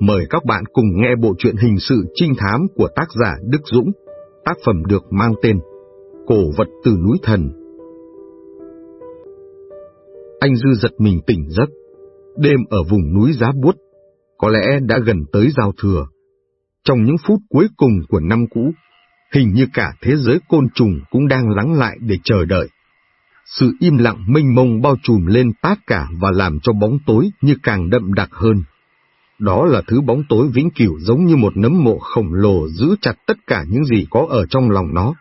mời các bạn cùng nghe bộ truyện hình sự trinh thám của tác giả Đức Dũng. Tác phẩm được mang tên Cổ vật từ núi thần. Anh Dư giật mình tỉnh giấc. Đêm ở vùng núi giá buốt, có lẽ đã gần tới giao thừa. Trong những phút cuối cùng của năm cũ, hình như cả thế giới côn trùng cũng đang lắng lại để chờ đợi. Sự im lặng mênh mông bao trùm lên tất cả và làm cho bóng tối như càng đậm đặc hơn. Đó là thứ bóng tối vĩnh cửu giống như một nấm mộ khổng lồ giữ chặt tất cả những gì có ở trong lòng nó.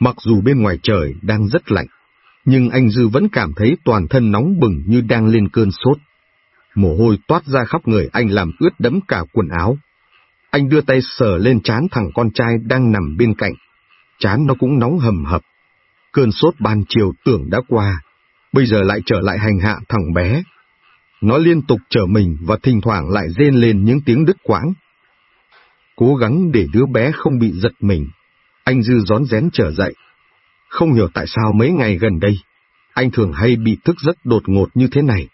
Mặc dù bên ngoài trời đang rất lạnh, nhưng anh Dư vẫn cảm thấy toàn thân nóng bừng như đang lên cơn sốt. Mồ hôi toát ra khắp người anh làm ướt đẫm cả quần áo. Anh đưa tay sờ lên chán thằng con trai đang nằm bên cạnh. Chán nó cũng nóng hầm hập. Cơn sốt ban chiều tưởng đã qua, bây giờ lại trở lại hành hạ thằng bé nó liên tục trở mình và thỉnh thoảng lại rên lên những tiếng đứt quãng. Cố gắng để đứa bé không bị giật mình, anh Dư rón rén trở dậy. Không hiểu tại sao mấy ngày gần đây, anh thường hay bị thức giấc đột ngột như thế này.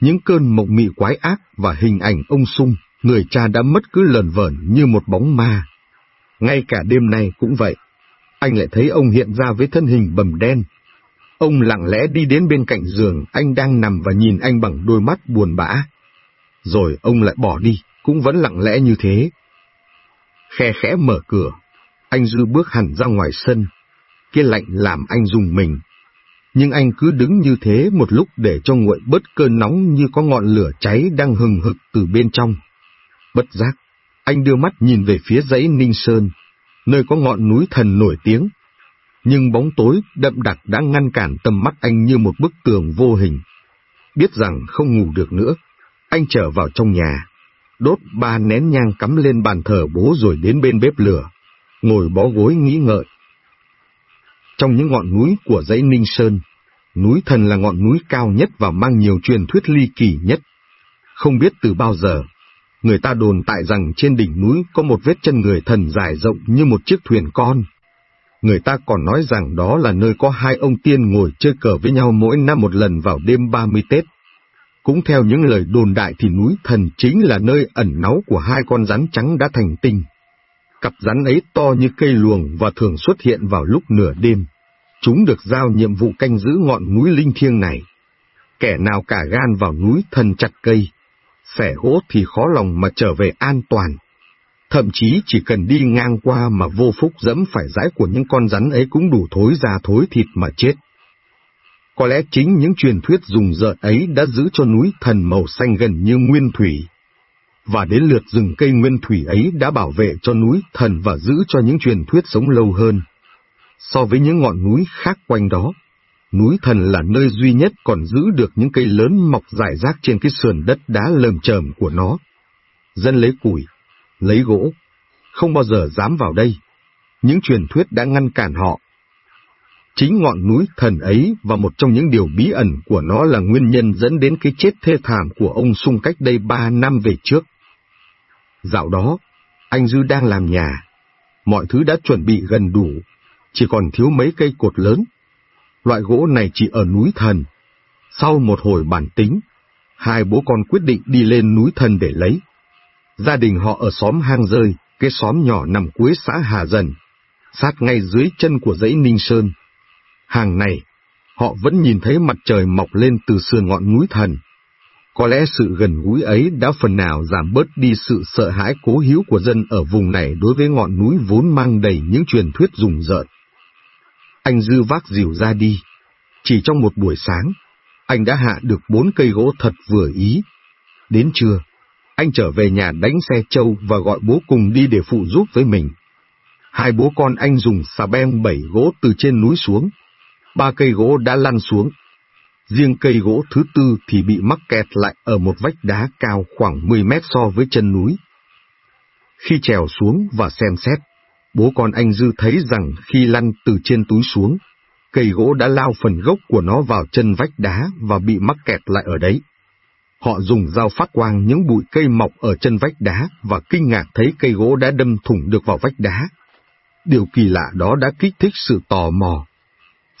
Những cơn mộng mị quái ác và hình ảnh ông Sung, người cha đã mất cứ lờn vờn như một bóng ma. Ngay cả đêm nay cũng vậy, anh lại thấy ông hiện ra với thân hình bầm đen, Ông lặng lẽ đi đến bên cạnh giường, anh đang nằm và nhìn anh bằng đôi mắt buồn bã. Rồi ông lại bỏ đi, cũng vẫn lặng lẽ như thế. Khe khẽ mở cửa, anh Dư bước hẳn ra ngoài sân. Cái lạnh làm anh dùng mình. Nhưng anh cứ đứng như thế một lúc để cho nguội bớt cơn nóng như có ngọn lửa cháy đang hừng hực từ bên trong. Bất giác, anh đưa mắt nhìn về phía dãy Ninh Sơn, nơi có ngọn núi thần nổi tiếng nhưng bóng tối đậm đặc đã ngăn cản tầm mắt anh như một bức tường vô hình. Biết rằng không ngủ được nữa, anh trở vào trong nhà, đốt ba nén nhang cắm lên bàn thờ bố rồi đến bên bếp lửa, ngồi bó gối nghĩ ngợi. Trong những ngọn núi của dãy Ninh Sơn, núi thần là ngọn núi cao nhất và mang nhiều truyền thuyết ly kỳ nhất. Không biết từ bao giờ, người ta đồn tại rằng trên đỉnh núi có một vết chân người thần dài rộng như một chiếc thuyền con Người ta còn nói rằng đó là nơi có hai ông tiên ngồi chơi cờ với nhau mỗi năm một lần vào đêm 30 Tết. Cũng theo những lời đồn đại thì núi thần chính là nơi ẩn náu của hai con rắn trắng đã thành tinh. Cặp rắn ấy to như cây luồng và thường xuất hiện vào lúc nửa đêm. Chúng được giao nhiệm vụ canh giữ ngọn núi linh thiêng này. Kẻ nào cả gan vào núi thần chặt cây, xẻ gỗ thì khó lòng mà trở về an toàn. Thậm chí chỉ cần đi ngang qua mà vô phúc dẫm phải rãi của những con rắn ấy cũng đủ thối ra thối thịt mà chết. Có lẽ chính những truyền thuyết dùng rợn ấy đã giữ cho núi thần màu xanh gần như nguyên thủy. Và đến lượt rừng cây nguyên thủy ấy đã bảo vệ cho núi thần và giữ cho những truyền thuyết sống lâu hơn. So với những ngọn núi khác quanh đó, núi thần là nơi duy nhất còn giữ được những cây lớn mọc rải rác trên cái sườn đất đá lởm chởm của nó. Dân lấy củi, lấy gỗ, không bao giờ dám vào đây. Những truyền thuyết đã ngăn cản họ. Chính ngọn núi thần ấy và một trong những điều bí ẩn của nó là nguyên nhân dẫn đến cái chết thê thảm của ông Sung cách đây ba năm về trước. Dạo đó, anh Dư đang làm nhà. Mọi thứ đã chuẩn bị gần đủ, chỉ còn thiếu mấy cây cột lớn. Loại gỗ này chỉ ở núi thần. Sau một hồi bản tính, hai bố con quyết định đi lên núi thần để lấy. Gia đình họ ở xóm hang rơi, cái xóm nhỏ nằm cuối xã Hà Dần, sát ngay dưới chân của dãy Ninh Sơn. Hàng này, họ vẫn nhìn thấy mặt trời mọc lên từ sườn ngọn núi thần. Có lẽ sự gần gũi ấy đã phần nào giảm bớt đi sự sợ hãi cố hiếu của dân ở vùng này đối với ngọn núi vốn mang đầy những truyền thuyết rùng rợn. Anh Dư vác dìu ra đi. Chỉ trong một buổi sáng, anh đã hạ được bốn cây gỗ thật vừa ý. Đến trưa, anh trở về nhà đánh xe trâu và gọi bố cùng đi để phụ giúp với mình. Hai bố con anh dùng xà beng bảy gỗ từ trên núi xuống. Ba cây gỗ đã lăn xuống. Riêng cây gỗ thứ tư thì bị mắc kẹt lại ở một vách đá cao khoảng 10 mét so với chân núi. Khi trèo xuống và xem xét, bố con anh Dư thấy rằng khi lăn từ trên túi xuống, cây gỗ đã lao phần gốc của nó vào chân vách đá và bị mắc kẹt lại ở đấy. Họ dùng dao phát quang những bụi cây mọc ở chân vách đá và kinh ngạc thấy cây gỗ đã đâm thủng được vào vách đá. Điều kỳ lạ đó đã kích thích sự tò mò.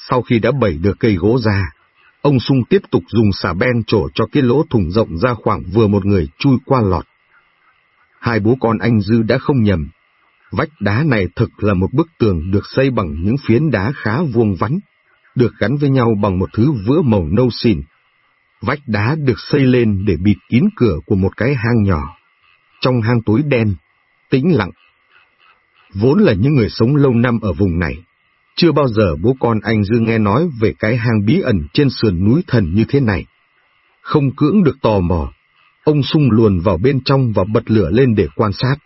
Sau khi đã bẩy được cây gỗ ra, ông Sung tiếp tục dùng xà ben trổ cho cái lỗ thủng rộng ra khoảng vừa một người chui qua lọt. Hai bố con anh Dư đã không nhầm. Vách đá này thực là một bức tường được xây bằng những phiến đá khá vuông vắn, được gắn với nhau bằng một thứ vữa màu nâu xỉn. Vách đá được xây lên để bịt kín cửa của một cái hang nhỏ. Trong hang tối đen, tĩnh lặng. Vốn là những người sống lâu năm ở vùng này, chưa bao giờ bố con anh Dư nghe nói về cái hang bí ẩn trên sườn núi thần như thế này. Không cưỡng được tò mò, ông sung luồn vào bên trong và bật lửa lên để quan sát.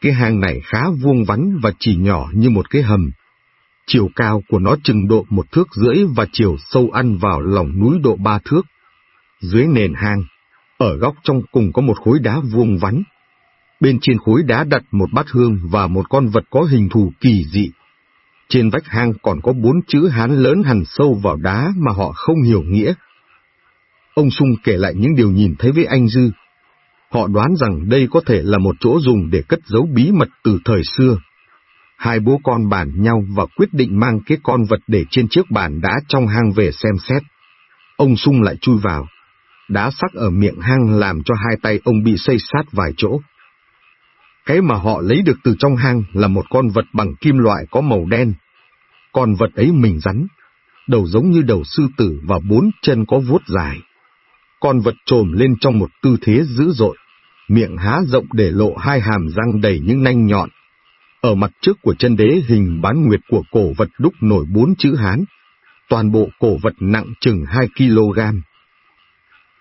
Cái hang này khá vuông vắn và chỉ nhỏ như một cái hầm. Chiều cao của nó chừng độ một thước rưỡi và chiều sâu ăn vào lòng núi độ ba thước. Dưới nền hang, ở góc trong cùng có một khối đá vuông vắn. Bên trên khối đá đặt một bát hương và một con vật có hình thù kỳ dị. Trên vách hang còn có bốn chữ Hán lớn hằn sâu vào đá mà họ không hiểu nghĩa. Ông Sung kể lại những điều nhìn thấy với anh Dư. Họ đoán rằng đây có thể là một chỗ dùng để cất giấu bí mật từ thời xưa. Hai bố con bàn nhau và quyết định mang cái con vật để trên chiếc bàn đá trong hang về xem xét. Ông Sung lại chui vào. Đá sắc ở miệng hang làm cho hai tay ông bị xây sát vài chỗ. Cái mà họ lấy được từ trong hang là một con vật bằng kim loại có màu đen. Con vật ấy mình rắn, đầu giống như đầu sư tử và bốn chân có vuốt dài. Con vật trồm lên trong một tư thế dữ dội, miệng há rộng để lộ hai hàm răng đầy những nanh nhọn. Ở mặt trước của chân đế hình bán nguyệt của cổ vật đúc nổi bốn chữ Hán. Toàn bộ cổ vật nặng chừng 2 kg.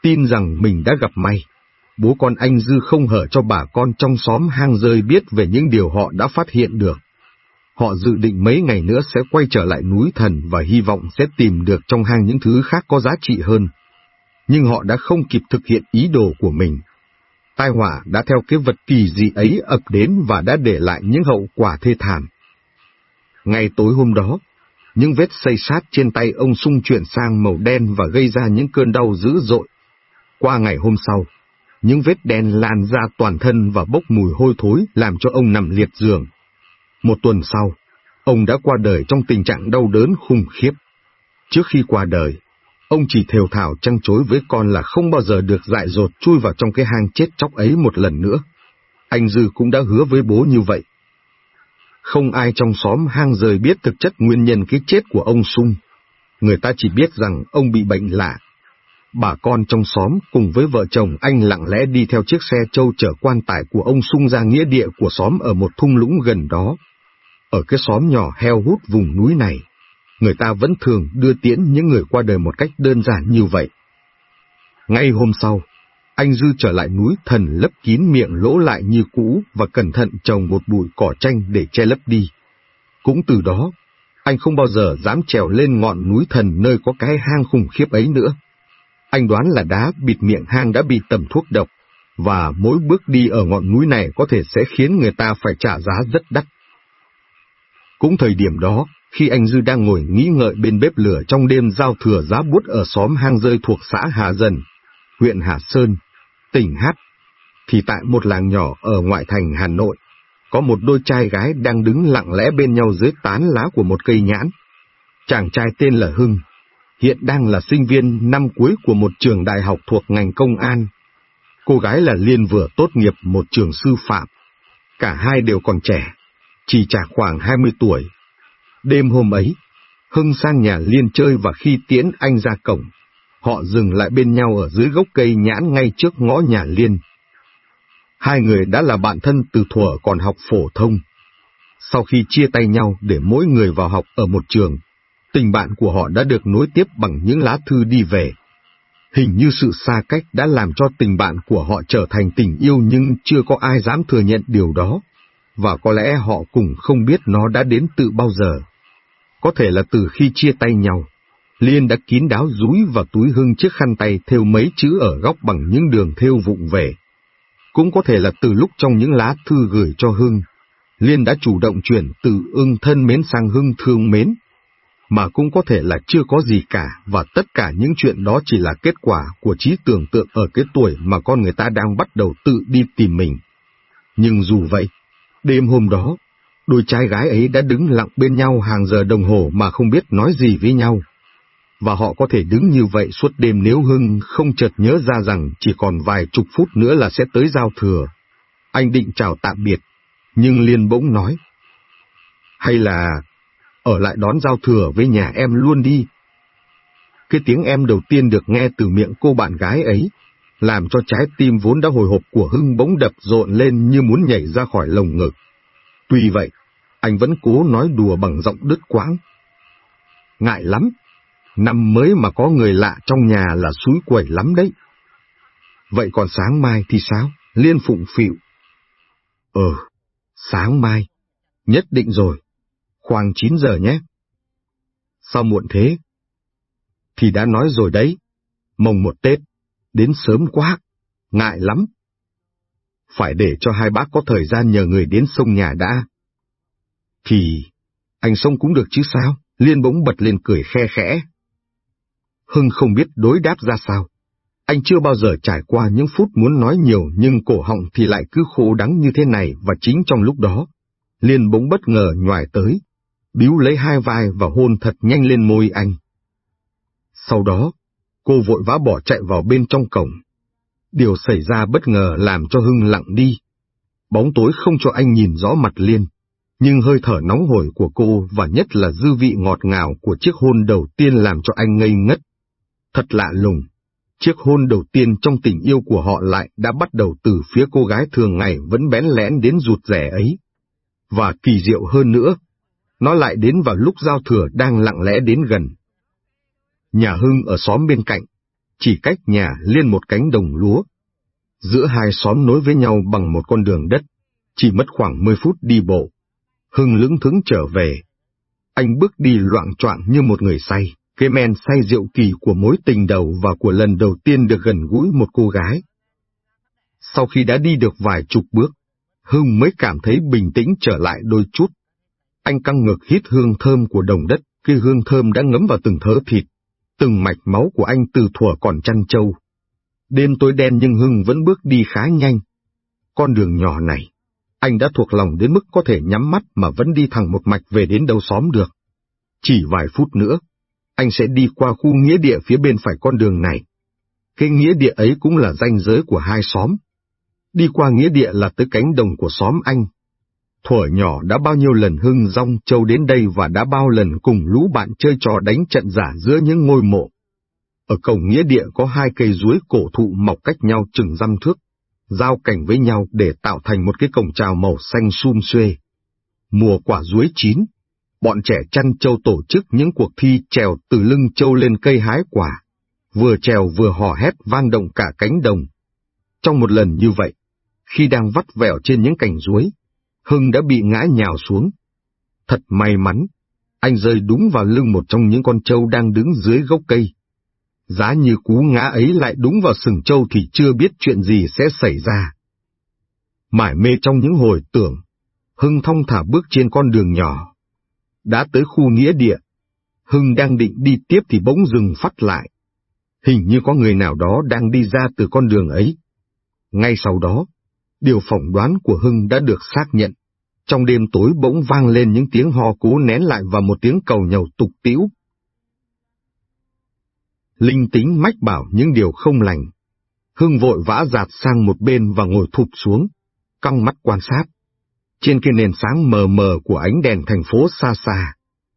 Tin rằng mình đã gặp may, bố con anh Dư không hở cho bà con trong xóm hang rơi biết về những điều họ đã phát hiện được. Họ dự định mấy ngày nữa sẽ quay trở lại núi thần và hy vọng sẽ tìm được trong hang những thứ khác có giá trị hơn. Nhưng họ đã không kịp thực hiện ý đồ của mình. Tai họa đã theo cái vật kỳ dị ấy ập đến và đã để lại những hậu quả thê thảm. Ngày tối hôm đó, những vết xây sát trên tay ông sung chuyển sang màu đen và gây ra những cơn đau dữ dội. Qua ngày hôm sau, những vết đen lan ra toàn thân và bốc mùi hôi thối làm cho ông nằm liệt giường. Một tuần sau, ông đã qua đời trong tình trạng đau đớn khủng khiếp. Trước khi qua đời, ông chỉ thều thảo trăng chối với con là không bao giờ được dại dột chui vào trong cái hang chết chóc ấy một lần nữa. Anh Dư cũng đã hứa với bố như vậy. Không ai trong xóm hang rời biết thực chất nguyên nhân cái chết của ông Sung. Người ta chỉ biết rằng ông bị bệnh lạ bà con trong xóm cùng với vợ chồng anh lặng lẽ đi theo chiếc xe trâu chở quan tài của ông sung ra nghĩa địa của xóm ở một thung lũng gần đó. Ở cái xóm nhỏ heo hút vùng núi này, người ta vẫn thường đưa tiễn những người qua đời một cách đơn giản như vậy. Ngay hôm sau, anh Dư trở lại núi thần lấp kín miệng lỗ lại như cũ và cẩn thận trồng một bụi cỏ tranh để che lấp đi. Cũng từ đó, anh không bao giờ dám trèo lên ngọn núi thần nơi có cái hang khủng khiếp ấy nữa. Anh đoán là đá bịt miệng hang đã bị tầm thuốc độc, và mỗi bước đi ở ngọn núi này có thể sẽ khiến người ta phải trả giá rất đắt. Cũng thời điểm đó, khi anh Dư đang ngồi nghĩ ngợi bên bếp lửa trong đêm giao thừa giá bút ở xóm hang rơi thuộc xã Hà Dần, huyện Hà Sơn, tỉnh Hát, thì tại một làng nhỏ ở ngoại thành Hà Nội, có một đôi trai gái đang đứng lặng lẽ bên nhau dưới tán lá của một cây nhãn. Chàng trai tên là Hưng, hiện đang là sinh viên năm cuối của một trường đại học thuộc ngành công an. Cô gái là Liên vừa tốt nghiệp một trường sư phạm. Cả hai đều còn trẻ, chỉ trả khoảng 20 tuổi. Đêm hôm ấy, Hưng sang nhà Liên chơi và khi tiễn anh ra cổng, họ dừng lại bên nhau ở dưới gốc cây nhãn ngay trước ngõ nhà Liên. Hai người đã là bạn thân từ thuở còn học phổ thông. Sau khi chia tay nhau để mỗi người vào học ở một trường, tình bạn của họ đã được nối tiếp bằng những lá thư đi về. Hình như sự xa cách đã làm cho tình bạn của họ trở thành tình yêu nhưng chưa có ai dám thừa nhận điều đó, và có lẽ họ cũng không biết nó đã đến từ bao giờ. Có thể là từ khi chia tay nhau, Liên đã kín đáo rúi vào túi Hưng chiếc khăn tay theo mấy chữ ở góc bằng những đường theo vụng về. Cũng có thể là từ lúc trong những lá thư gửi cho Hưng, Liên đã chủ động chuyển từ ưng thân mến sang Hưng thương mến, mà cũng có thể là chưa có gì cả và tất cả những chuyện đó chỉ là kết quả của trí tưởng tượng ở cái tuổi mà con người ta đang bắt đầu tự đi tìm mình. Nhưng dù vậy, đêm hôm đó, đôi trai gái ấy đã đứng lặng bên nhau hàng giờ đồng hồ mà không biết nói gì với nhau. Và họ có thể đứng như vậy suốt đêm nếu Hưng không chợt nhớ ra rằng chỉ còn vài chục phút nữa là sẽ tới giao thừa. Anh định chào tạm biệt, nhưng Liên bỗng nói. Hay là ở lại đón giao thừa với nhà em luôn đi. Cái tiếng em đầu tiên được nghe từ miệng cô bạn gái ấy, làm cho trái tim vốn đã hồi hộp của Hưng bỗng đập rộn lên như muốn nhảy ra khỏi lồng ngực. Tuy vậy, anh vẫn cố nói đùa bằng giọng đứt quãng. Ngại lắm, năm mới mà có người lạ trong nhà là suối quẩy lắm đấy. Vậy còn sáng mai thì sao? Liên phụng phịu. Ờ, sáng mai. Nhất định rồi. Khoảng 9 giờ nhé. Sao muộn thế? Thì đã nói rồi đấy. Mồng một Tết, đến sớm quá, ngại lắm. Phải để cho hai bác có thời gian nhờ người đến sông nhà đã. Thì, anh sông cũng được chứ sao? Liên bỗng bật lên cười khe khẽ. Hưng không biết đối đáp ra sao. Anh chưa bao giờ trải qua những phút muốn nói nhiều nhưng cổ họng thì lại cứ khổ đắng như thế này và chính trong lúc đó, Liên bỗng bất ngờ nhòi tới, biếu lấy hai vai và hôn thật nhanh lên môi anh. Sau đó, cô vội vã bỏ chạy vào bên trong cổng. Điều xảy ra bất ngờ làm cho Hưng lặng đi. Bóng tối không cho anh nhìn rõ mặt Liên, nhưng hơi thở nóng hổi của cô và nhất là dư vị ngọt ngào của chiếc hôn đầu tiên làm cho anh ngây ngất. Thật lạ lùng, chiếc hôn đầu tiên trong tình yêu của họ lại đã bắt đầu từ phía cô gái thường ngày vẫn bén lén đến rụt rẻ ấy. Và kỳ diệu hơn nữa, nó lại đến vào lúc giao thừa đang lặng lẽ đến gần. Nhà Hưng ở xóm bên cạnh, chỉ cách nhà liên một cánh đồng lúa. Giữa hai xóm nối với nhau bằng một con đường đất, chỉ mất khoảng 10 phút đi bộ. Hưng lững thững trở về. Anh bước đi loạn choạng như một người say, cái men say rượu kỳ của mối tình đầu và của lần đầu tiên được gần gũi một cô gái. Sau khi đã đi được vài chục bước, Hưng mới cảm thấy bình tĩnh trở lại đôi chút. Anh căng ngực hít hương thơm của đồng đất, cái hương thơm đã ngấm vào từng thớ thịt, từng mạch máu của anh từ thuở còn chăn trâu. Đêm tối đen nhưng Hưng vẫn bước đi khá nhanh. Con đường nhỏ này, anh đã thuộc lòng đến mức có thể nhắm mắt mà vẫn đi thẳng một mạch về đến đâu xóm được. Chỉ vài phút nữa, anh sẽ đi qua khu nghĩa địa phía bên phải con đường này. Cái nghĩa địa ấy cũng là ranh giới của hai xóm. Đi qua nghĩa địa là tới cánh đồng của xóm anh, Thuở nhỏ đã bao nhiêu lần Hưng Rong Châu đến đây và đã bao lần cùng lũ bạn chơi trò đánh trận giả giữa những ngôi mộ. Ở cổng nghĩa địa có hai cây ruối cổ thụ mọc cách nhau chừng răm thước, giao cảnh với nhau để tạo thành một cái cổng trào màu xanh sum xuê. Mùa quả ruối chín, bọn trẻ chăn châu tổ chức những cuộc thi trèo từ lưng châu lên cây hái quả, vừa trèo vừa hò hét vang động cả cánh đồng. Trong một lần như vậy, khi đang vắt vẻo trên những cành ruối, Hưng đã bị ngã nhào xuống. Thật may mắn, anh rơi đúng vào lưng một trong những con trâu đang đứng dưới gốc cây. Giá như cú ngã ấy lại đúng vào sừng trâu thì chưa biết chuyện gì sẽ xảy ra. Mải mê trong những hồi tưởng, Hưng thong thả bước trên con đường nhỏ. Đã tới khu nghĩa địa, Hưng đang định đi tiếp thì bỗng dừng phát lại. Hình như có người nào đó đang đi ra từ con đường ấy. Ngay sau đó, Điều phỏng đoán của Hưng đã được xác nhận. Trong đêm tối bỗng vang lên những tiếng ho cố nén lại và một tiếng cầu nhầu tục tiễu. Linh tính mách bảo những điều không lành. Hưng vội vã giạt sang một bên và ngồi thụp xuống, căng mắt quan sát. Trên cái nền sáng mờ mờ của ánh đèn thành phố xa xa,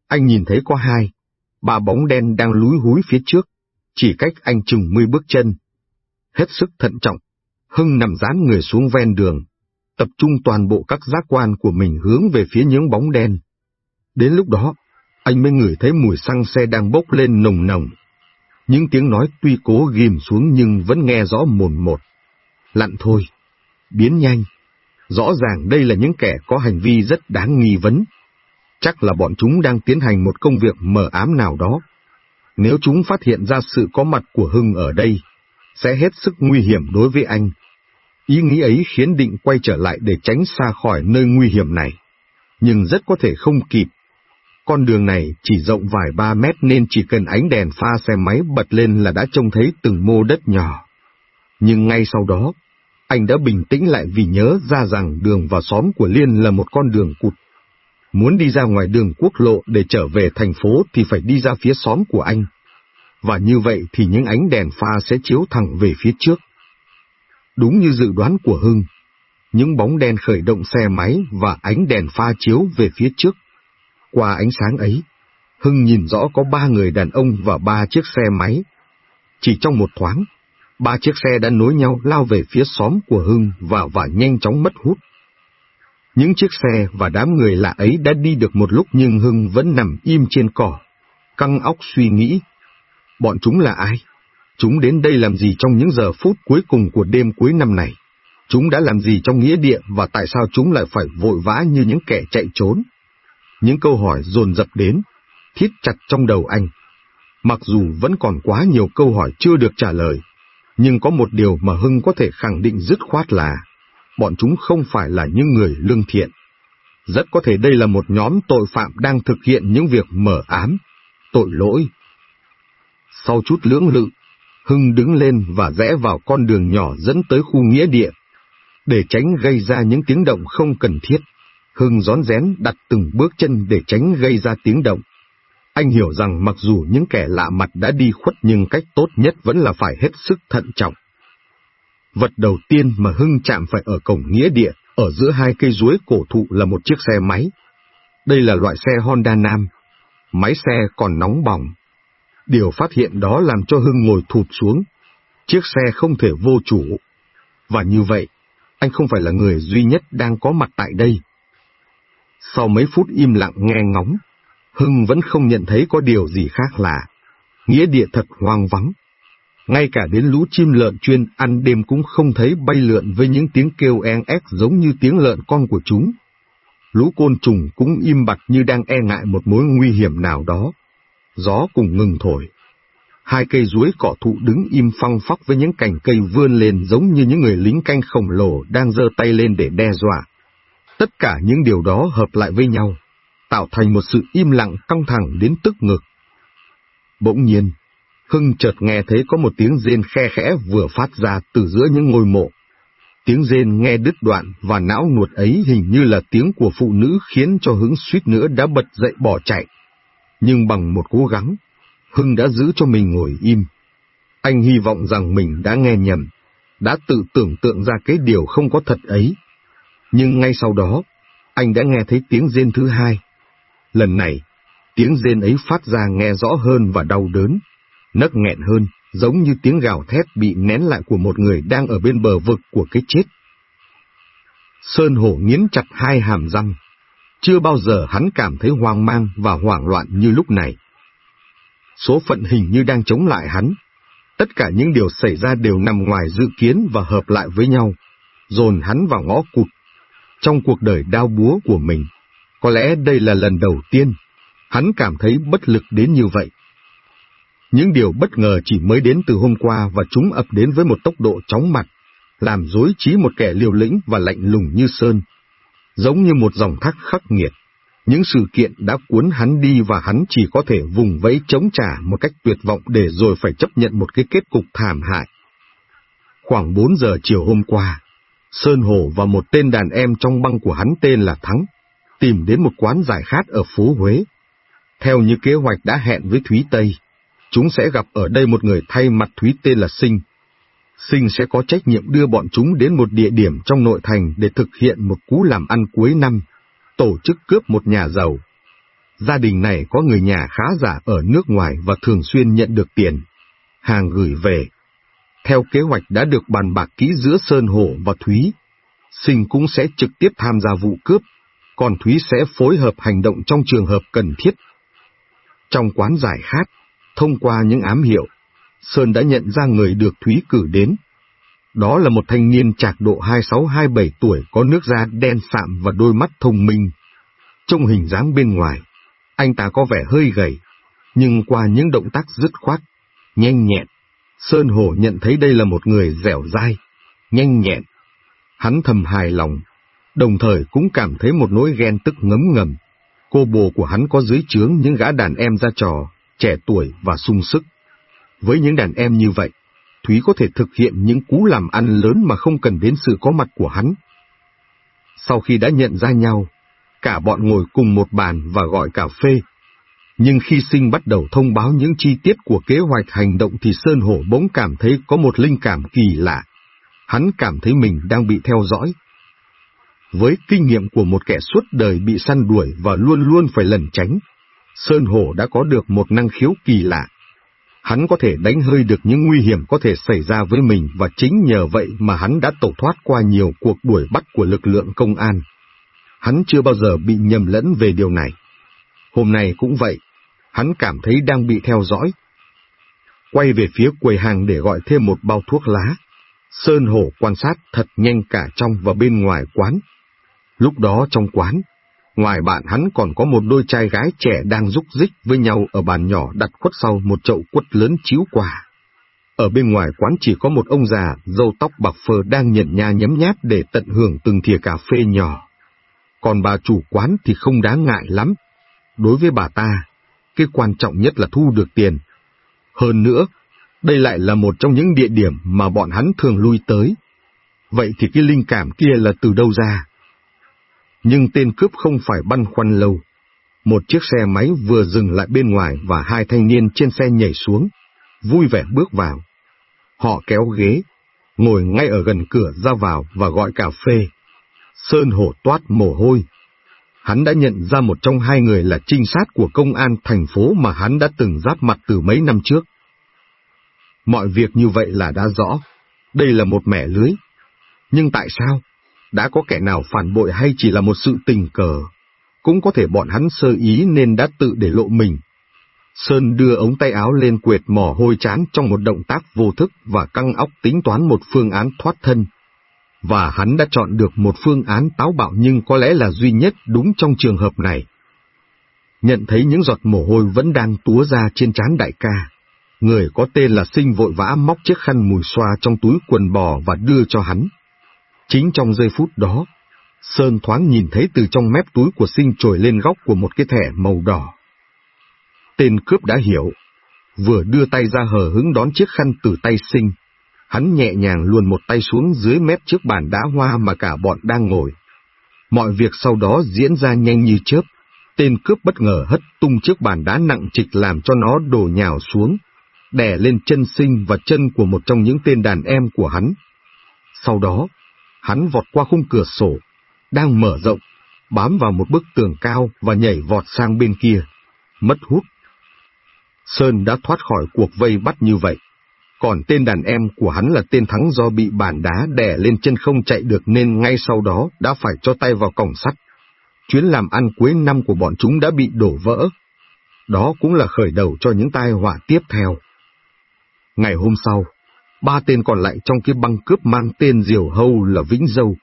anh nhìn thấy có hai, ba bóng đen đang lúi húi phía trước, chỉ cách anh chừng mươi bước chân. Hết sức thận trọng, Hưng nằm dán người xuống ven đường, tập trung toàn bộ các giác quan của mình hướng về phía những bóng đen. Đến lúc đó, anh mới ngửi thấy mùi xăng xe đang bốc lên nồng nồng. Những tiếng nói tuy cố ghim xuống nhưng vẫn nghe rõ mồn một. Lặn thôi, biến nhanh. Rõ ràng đây là những kẻ có hành vi rất đáng nghi vấn. Chắc là bọn chúng đang tiến hành một công việc mờ ám nào đó. Nếu chúng phát hiện ra sự có mặt của Hưng ở đây, sẽ hết sức nguy hiểm đối với anh. Ý nghĩ ấy khiến Định quay trở lại để tránh xa khỏi nơi nguy hiểm này. Nhưng rất có thể không kịp. Con đường này chỉ rộng vài ba mét nên chỉ cần ánh đèn pha xe máy bật lên là đã trông thấy từng mô đất nhỏ. Nhưng ngay sau đó, anh đã bình tĩnh lại vì nhớ ra rằng đường vào xóm của Liên là một con đường cụt. Muốn đi ra ngoài đường quốc lộ để trở về thành phố thì phải đi ra phía xóm của anh. Và như vậy thì những ánh đèn pha sẽ chiếu thẳng về phía trước. Đúng như dự đoán của Hưng, những bóng đen khởi động xe máy và ánh đèn pha chiếu về phía trước. Qua ánh sáng ấy, Hưng nhìn rõ có ba người đàn ông và ba chiếc xe máy. Chỉ trong một thoáng, ba chiếc xe đã nối nhau lao về phía xóm của Hưng và và nhanh chóng mất hút. Những chiếc xe và đám người lạ ấy đã đi được một lúc nhưng Hưng vẫn nằm im trên cỏ, căng óc suy nghĩ. Bọn chúng là ai? Chúng đến đây làm gì trong những giờ phút cuối cùng của đêm cuối năm này? Chúng đã làm gì trong nghĩa địa và tại sao chúng lại phải vội vã như những kẻ chạy trốn? Những câu hỏi dồn dập đến, thiết chặt trong đầu anh. Mặc dù vẫn còn quá nhiều câu hỏi chưa được trả lời, nhưng có một điều mà Hưng có thể khẳng định dứt khoát là bọn chúng không phải là những người lương thiện. Rất có thể đây là một nhóm tội phạm đang thực hiện những việc mở ám, tội lỗi. Sau chút lưỡng lự, Hưng đứng lên và rẽ vào con đường nhỏ dẫn tới khu nghĩa địa. Để tránh gây ra những tiếng động không cần thiết, Hưng rón rén đặt từng bước chân để tránh gây ra tiếng động. Anh hiểu rằng mặc dù những kẻ lạ mặt đã đi khuất nhưng cách tốt nhất vẫn là phải hết sức thận trọng. Vật đầu tiên mà Hưng chạm phải ở cổng nghĩa địa, ở giữa hai cây ruối cổ thụ là một chiếc xe máy. Đây là loại xe Honda Nam. Máy xe còn nóng bỏng. Điều phát hiện đó làm cho Hưng ngồi thụt xuống. Chiếc xe không thể vô chủ. Và như vậy, anh không phải là người duy nhất đang có mặt tại đây. Sau mấy phút im lặng nghe ngóng, Hưng vẫn không nhận thấy có điều gì khác lạ. Nghĩa địa thật hoang vắng. Ngay cả đến lũ chim lợn chuyên ăn đêm cũng không thấy bay lượn với những tiếng kêu en ép giống như tiếng lợn con của chúng. Lũ côn trùng cũng im bặt như đang e ngại một mối nguy hiểm nào đó. Gió cùng ngừng thổi. Hai cây ruối cỏ thụ đứng im phăng phóc với những cành cây vươn lên giống như những người lính canh khổng lồ đang giơ tay lên để đe dọa. Tất cả những điều đó hợp lại với nhau, tạo thành một sự im lặng căng thẳng đến tức ngực. Bỗng nhiên, Hưng chợt nghe thấy có một tiếng rên khe khẽ vừa phát ra từ giữa những ngôi mộ. Tiếng rên nghe đứt đoạn và não nuột ấy hình như là tiếng của phụ nữ khiến cho Hưng suýt nữa đã bật dậy bỏ chạy. Nhưng bằng một cố gắng, Hưng đã giữ cho mình ngồi im. Anh hy vọng rằng mình đã nghe nhầm, đã tự tưởng tượng ra cái điều không có thật ấy. Nhưng ngay sau đó, anh đã nghe thấy tiếng rên thứ hai. Lần này, tiếng rên ấy phát ra nghe rõ hơn và đau đớn, nấc nghẹn hơn, giống như tiếng gào thét bị nén lại của một người đang ở bên bờ vực của cái chết. Sơn Hổ nghiến chặt hai hàm răng. Chưa bao giờ hắn cảm thấy hoang mang và hoảng loạn như lúc này. Số phận hình như đang chống lại hắn. Tất cả những điều xảy ra đều nằm ngoài dự kiến và hợp lại với nhau, dồn hắn vào ngõ cụt. Trong cuộc đời đau búa của mình, có lẽ đây là lần đầu tiên hắn cảm thấy bất lực đến như vậy. Những điều bất ngờ chỉ mới đến từ hôm qua và chúng ập đến với một tốc độ chóng mặt, làm dối trí một kẻ liều lĩnh và lạnh lùng như sơn. Giống như một dòng thác khắc nghiệt, những sự kiện đã cuốn hắn đi và hắn chỉ có thể vùng vẫy chống trả một cách tuyệt vọng để rồi phải chấp nhận một cái kết cục thảm hại. Khoảng 4 giờ chiều hôm qua, Sơn Hồ và một tên đàn em trong băng của hắn tên là Thắng, tìm đến một quán giải khát ở phố Huế. Theo như kế hoạch đã hẹn với Thúy Tây, chúng sẽ gặp ở đây một người thay mặt Thúy tên là Sinh. Sinh sẽ có trách nhiệm đưa bọn chúng đến một địa điểm trong nội thành để thực hiện một cú làm ăn cuối năm, tổ chức cướp một nhà giàu. Gia đình này có người nhà khá giả ở nước ngoài và thường xuyên nhận được tiền, hàng gửi về. Theo kế hoạch đã được bàn bạc kỹ giữa Sơn Hổ và Thúy, Sinh cũng sẽ trực tiếp tham gia vụ cướp, còn Thúy sẽ phối hợp hành động trong trường hợp cần thiết. Trong quán giải khát, Thông qua những ám hiệu, Sơn đã nhận ra người được Thúy cử đến. Đó là một thanh niên trạc độ 26-27 tuổi có nước da đen sạm và đôi mắt thông minh. Trong hình dáng bên ngoài, anh ta có vẻ hơi gầy, nhưng qua những động tác dứt khoát, nhanh nhẹn, Sơn Hổ nhận thấy đây là một người dẻo dai, nhanh nhẹn. Hắn thầm hài lòng, đồng thời cũng cảm thấy một nỗi ghen tức ngấm ngầm. Cô bồ của hắn có dưới trướng những gã đàn em ra trò, trẻ tuổi và sung sức. Với những đàn em như vậy, Thúy có thể thực hiện những cú làm ăn lớn mà không cần đến sự có mặt của hắn. Sau khi đã nhận ra nhau, cả bọn ngồi cùng một bàn và gọi cà phê. Nhưng khi sinh bắt đầu thông báo những chi tiết của kế hoạch hành động thì Sơn Hổ bỗng cảm thấy có một linh cảm kỳ lạ. Hắn cảm thấy mình đang bị theo dõi. Với kinh nghiệm của một kẻ suốt đời bị săn đuổi và luôn luôn phải lẩn tránh, Sơn Hổ đã có được một năng khiếu kỳ lạ. Hắn có thể đánh hơi được những nguy hiểm có thể xảy ra với mình và chính nhờ vậy mà hắn đã tẩu thoát qua nhiều cuộc đuổi bắt của lực lượng công an. Hắn chưa bao giờ bị nhầm lẫn về điều này. Hôm nay cũng vậy, hắn cảm thấy đang bị theo dõi. Quay về phía quầy hàng để gọi thêm một bao thuốc lá. Sơn Hổ quan sát thật nhanh cả trong và bên ngoài quán. Lúc đó trong quán, ngoài bạn hắn còn có một đôi trai gái trẻ đang rúc rích với nhau ở bàn nhỏ đặt khuất sau một chậu quất lớn chiếu quả. Ở bên ngoài quán chỉ có một ông già, râu tóc bạc phơ đang nhận nha nhấm nháp để tận hưởng từng thìa cà phê nhỏ. Còn bà chủ quán thì không đáng ngại lắm. Đối với bà ta, cái quan trọng nhất là thu được tiền. Hơn nữa, đây lại là một trong những địa điểm mà bọn hắn thường lui tới. Vậy thì cái linh cảm kia là từ đâu ra? Nhưng tên cướp không phải băn khoăn lâu. Một chiếc xe máy vừa dừng lại bên ngoài và hai thanh niên trên xe nhảy xuống, vui vẻ bước vào. Họ kéo ghế, ngồi ngay ở gần cửa ra vào và gọi cà phê. Sơn hổ toát mồ hôi. Hắn đã nhận ra một trong hai người là trinh sát của công an thành phố mà hắn đã từng giáp mặt từ mấy năm trước. Mọi việc như vậy là đã rõ, đây là một mẻ lưới. Nhưng tại sao? Đã có kẻ nào phản bội hay chỉ là một sự tình cờ? Cũng có thể bọn hắn sơ ý nên đã tự để lộ mình. Sơn đưa ống tay áo lên quệt mỏ hôi chán trong một động tác vô thức và căng óc tính toán một phương án thoát thân. Và hắn đã chọn được một phương án táo bạo nhưng có lẽ là duy nhất đúng trong trường hợp này. Nhận thấy những giọt mồ hôi vẫn đang túa ra trên trán đại ca, người có tên là Sinh vội vã móc chiếc khăn mùi xoa trong túi quần bò và đưa cho hắn. Chính trong giây phút đó, Sơn thoáng nhìn thấy từ trong mép túi của Sinh trồi lên góc của một cái thẻ màu đỏ. Tên cướp đã hiểu, vừa đưa tay ra hờ hứng đón chiếc khăn từ tay Sinh, hắn nhẹ nhàng luồn một tay xuống dưới mép chiếc bàn đá hoa mà cả bọn đang ngồi. Mọi việc sau đó diễn ra nhanh như chớp, tên cướp bất ngờ hất tung chiếc bàn đá nặng trịch làm cho nó đổ nhào xuống, đè lên chân sinh và chân của một trong những tên đàn em của hắn. Sau đó, hắn vọt qua khung cửa sổ, đang mở rộng, bám vào một bức tường cao và nhảy vọt sang bên kia, mất hút. Sơn đã thoát khỏi cuộc vây bắt như vậy, còn tên đàn em của hắn là tên thắng do bị bàn đá đè lên chân không chạy được nên ngay sau đó đã phải cho tay vào cổng sắt. Chuyến làm ăn cuối năm của bọn chúng đã bị đổ vỡ. Đó cũng là khởi đầu cho những tai họa tiếp theo. Ngày hôm sau, ba tên còn lại trong cái băng cướp mang tên Diều Hâu là Vĩnh Dâu.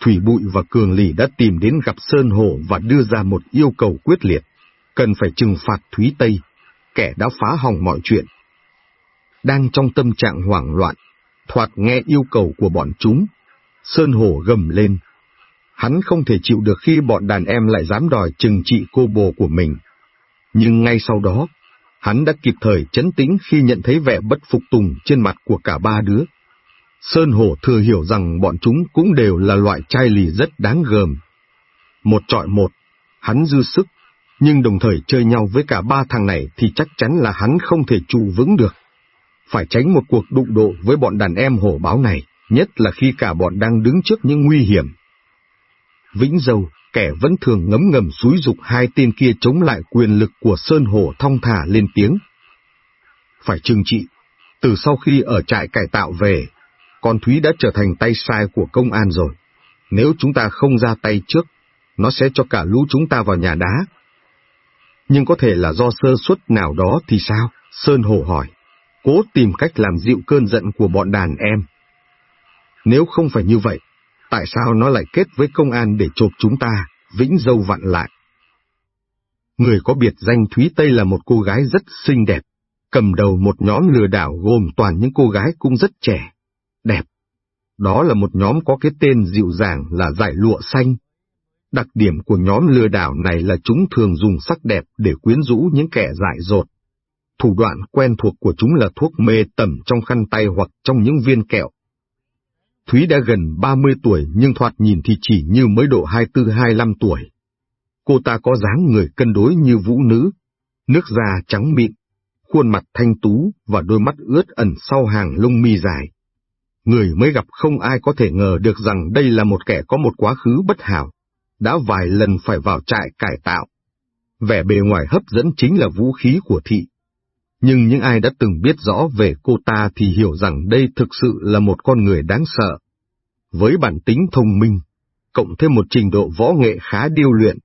Thủy Bụi và Cường Lì đã tìm đến gặp Sơn Hổ và đưa ra một yêu cầu quyết liệt, cần phải trừng phạt Thúy Tây, kẻ đã phá hỏng mọi chuyện. Đang trong tâm trạng hoảng loạn, thoạt nghe yêu cầu của bọn chúng, Sơn Hổ gầm lên. Hắn không thể chịu được khi bọn đàn em lại dám đòi trừng trị cô bồ của mình. Nhưng ngay sau đó, Hắn đã kịp thời chấn tĩnh khi nhận thấy vẻ bất phục tùng trên mặt của cả ba đứa. Sơn Hổ thừa hiểu rằng bọn chúng cũng đều là loại trai lì rất đáng gờm. Một trọi một, hắn dư sức, nhưng đồng thời chơi nhau với cả ba thằng này thì chắc chắn là hắn không thể trụ vững được. Phải tránh một cuộc đụng độ với bọn đàn em hổ báo này, nhất là khi cả bọn đang đứng trước những nguy hiểm. Vĩnh Dâu, kẻ vẫn thường ngấm ngầm xúi dục hai tên kia chống lại quyền lực của Sơn Hổ thong thả lên tiếng. Phải trừng trị, từ sau khi ở trại cải tạo về, con Thúy đã trở thành tay sai của công an rồi. Nếu chúng ta không ra tay trước, nó sẽ cho cả lũ chúng ta vào nhà đá. Nhưng có thể là do sơ suất nào đó thì sao? Sơn Hổ hỏi, cố tìm cách làm dịu cơn giận của bọn đàn em. Nếu không phải như vậy, tại sao nó lại kết với công an để chộp chúng ta, vĩnh dâu vặn lại. Người có biệt danh Thúy Tây là một cô gái rất xinh đẹp, cầm đầu một nhóm lừa đảo gồm toàn những cô gái cũng rất trẻ, đẹp. Đó là một nhóm có cái tên dịu dàng là giải lụa xanh. Đặc điểm của nhóm lừa đảo này là chúng thường dùng sắc đẹp để quyến rũ những kẻ dại dột. Thủ đoạn quen thuộc của chúng là thuốc mê tẩm trong khăn tay hoặc trong những viên kẹo, Thúy đã gần 30 tuổi nhưng thoạt nhìn thì chỉ như mới độ 24-25 tuổi. Cô ta có dáng người cân đối như vũ nữ, nước da trắng mịn, khuôn mặt thanh tú và đôi mắt ướt ẩn sau hàng lông mi dài. người mới gặp không ai có thể ngờ được rằng đây là một kẻ có một quá khứ bất hảo, đã vài lần phải vào trại cải tạo. Vẻ bề ngoài hấp dẫn chính là vũ khí của thị. Nhưng những ai đã từng biết rõ về cô ta thì hiểu rằng đây thực sự là một con người đáng sợ. Với bản tính thông minh, cộng thêm một trình độ võ nghệ khá điêu luyện,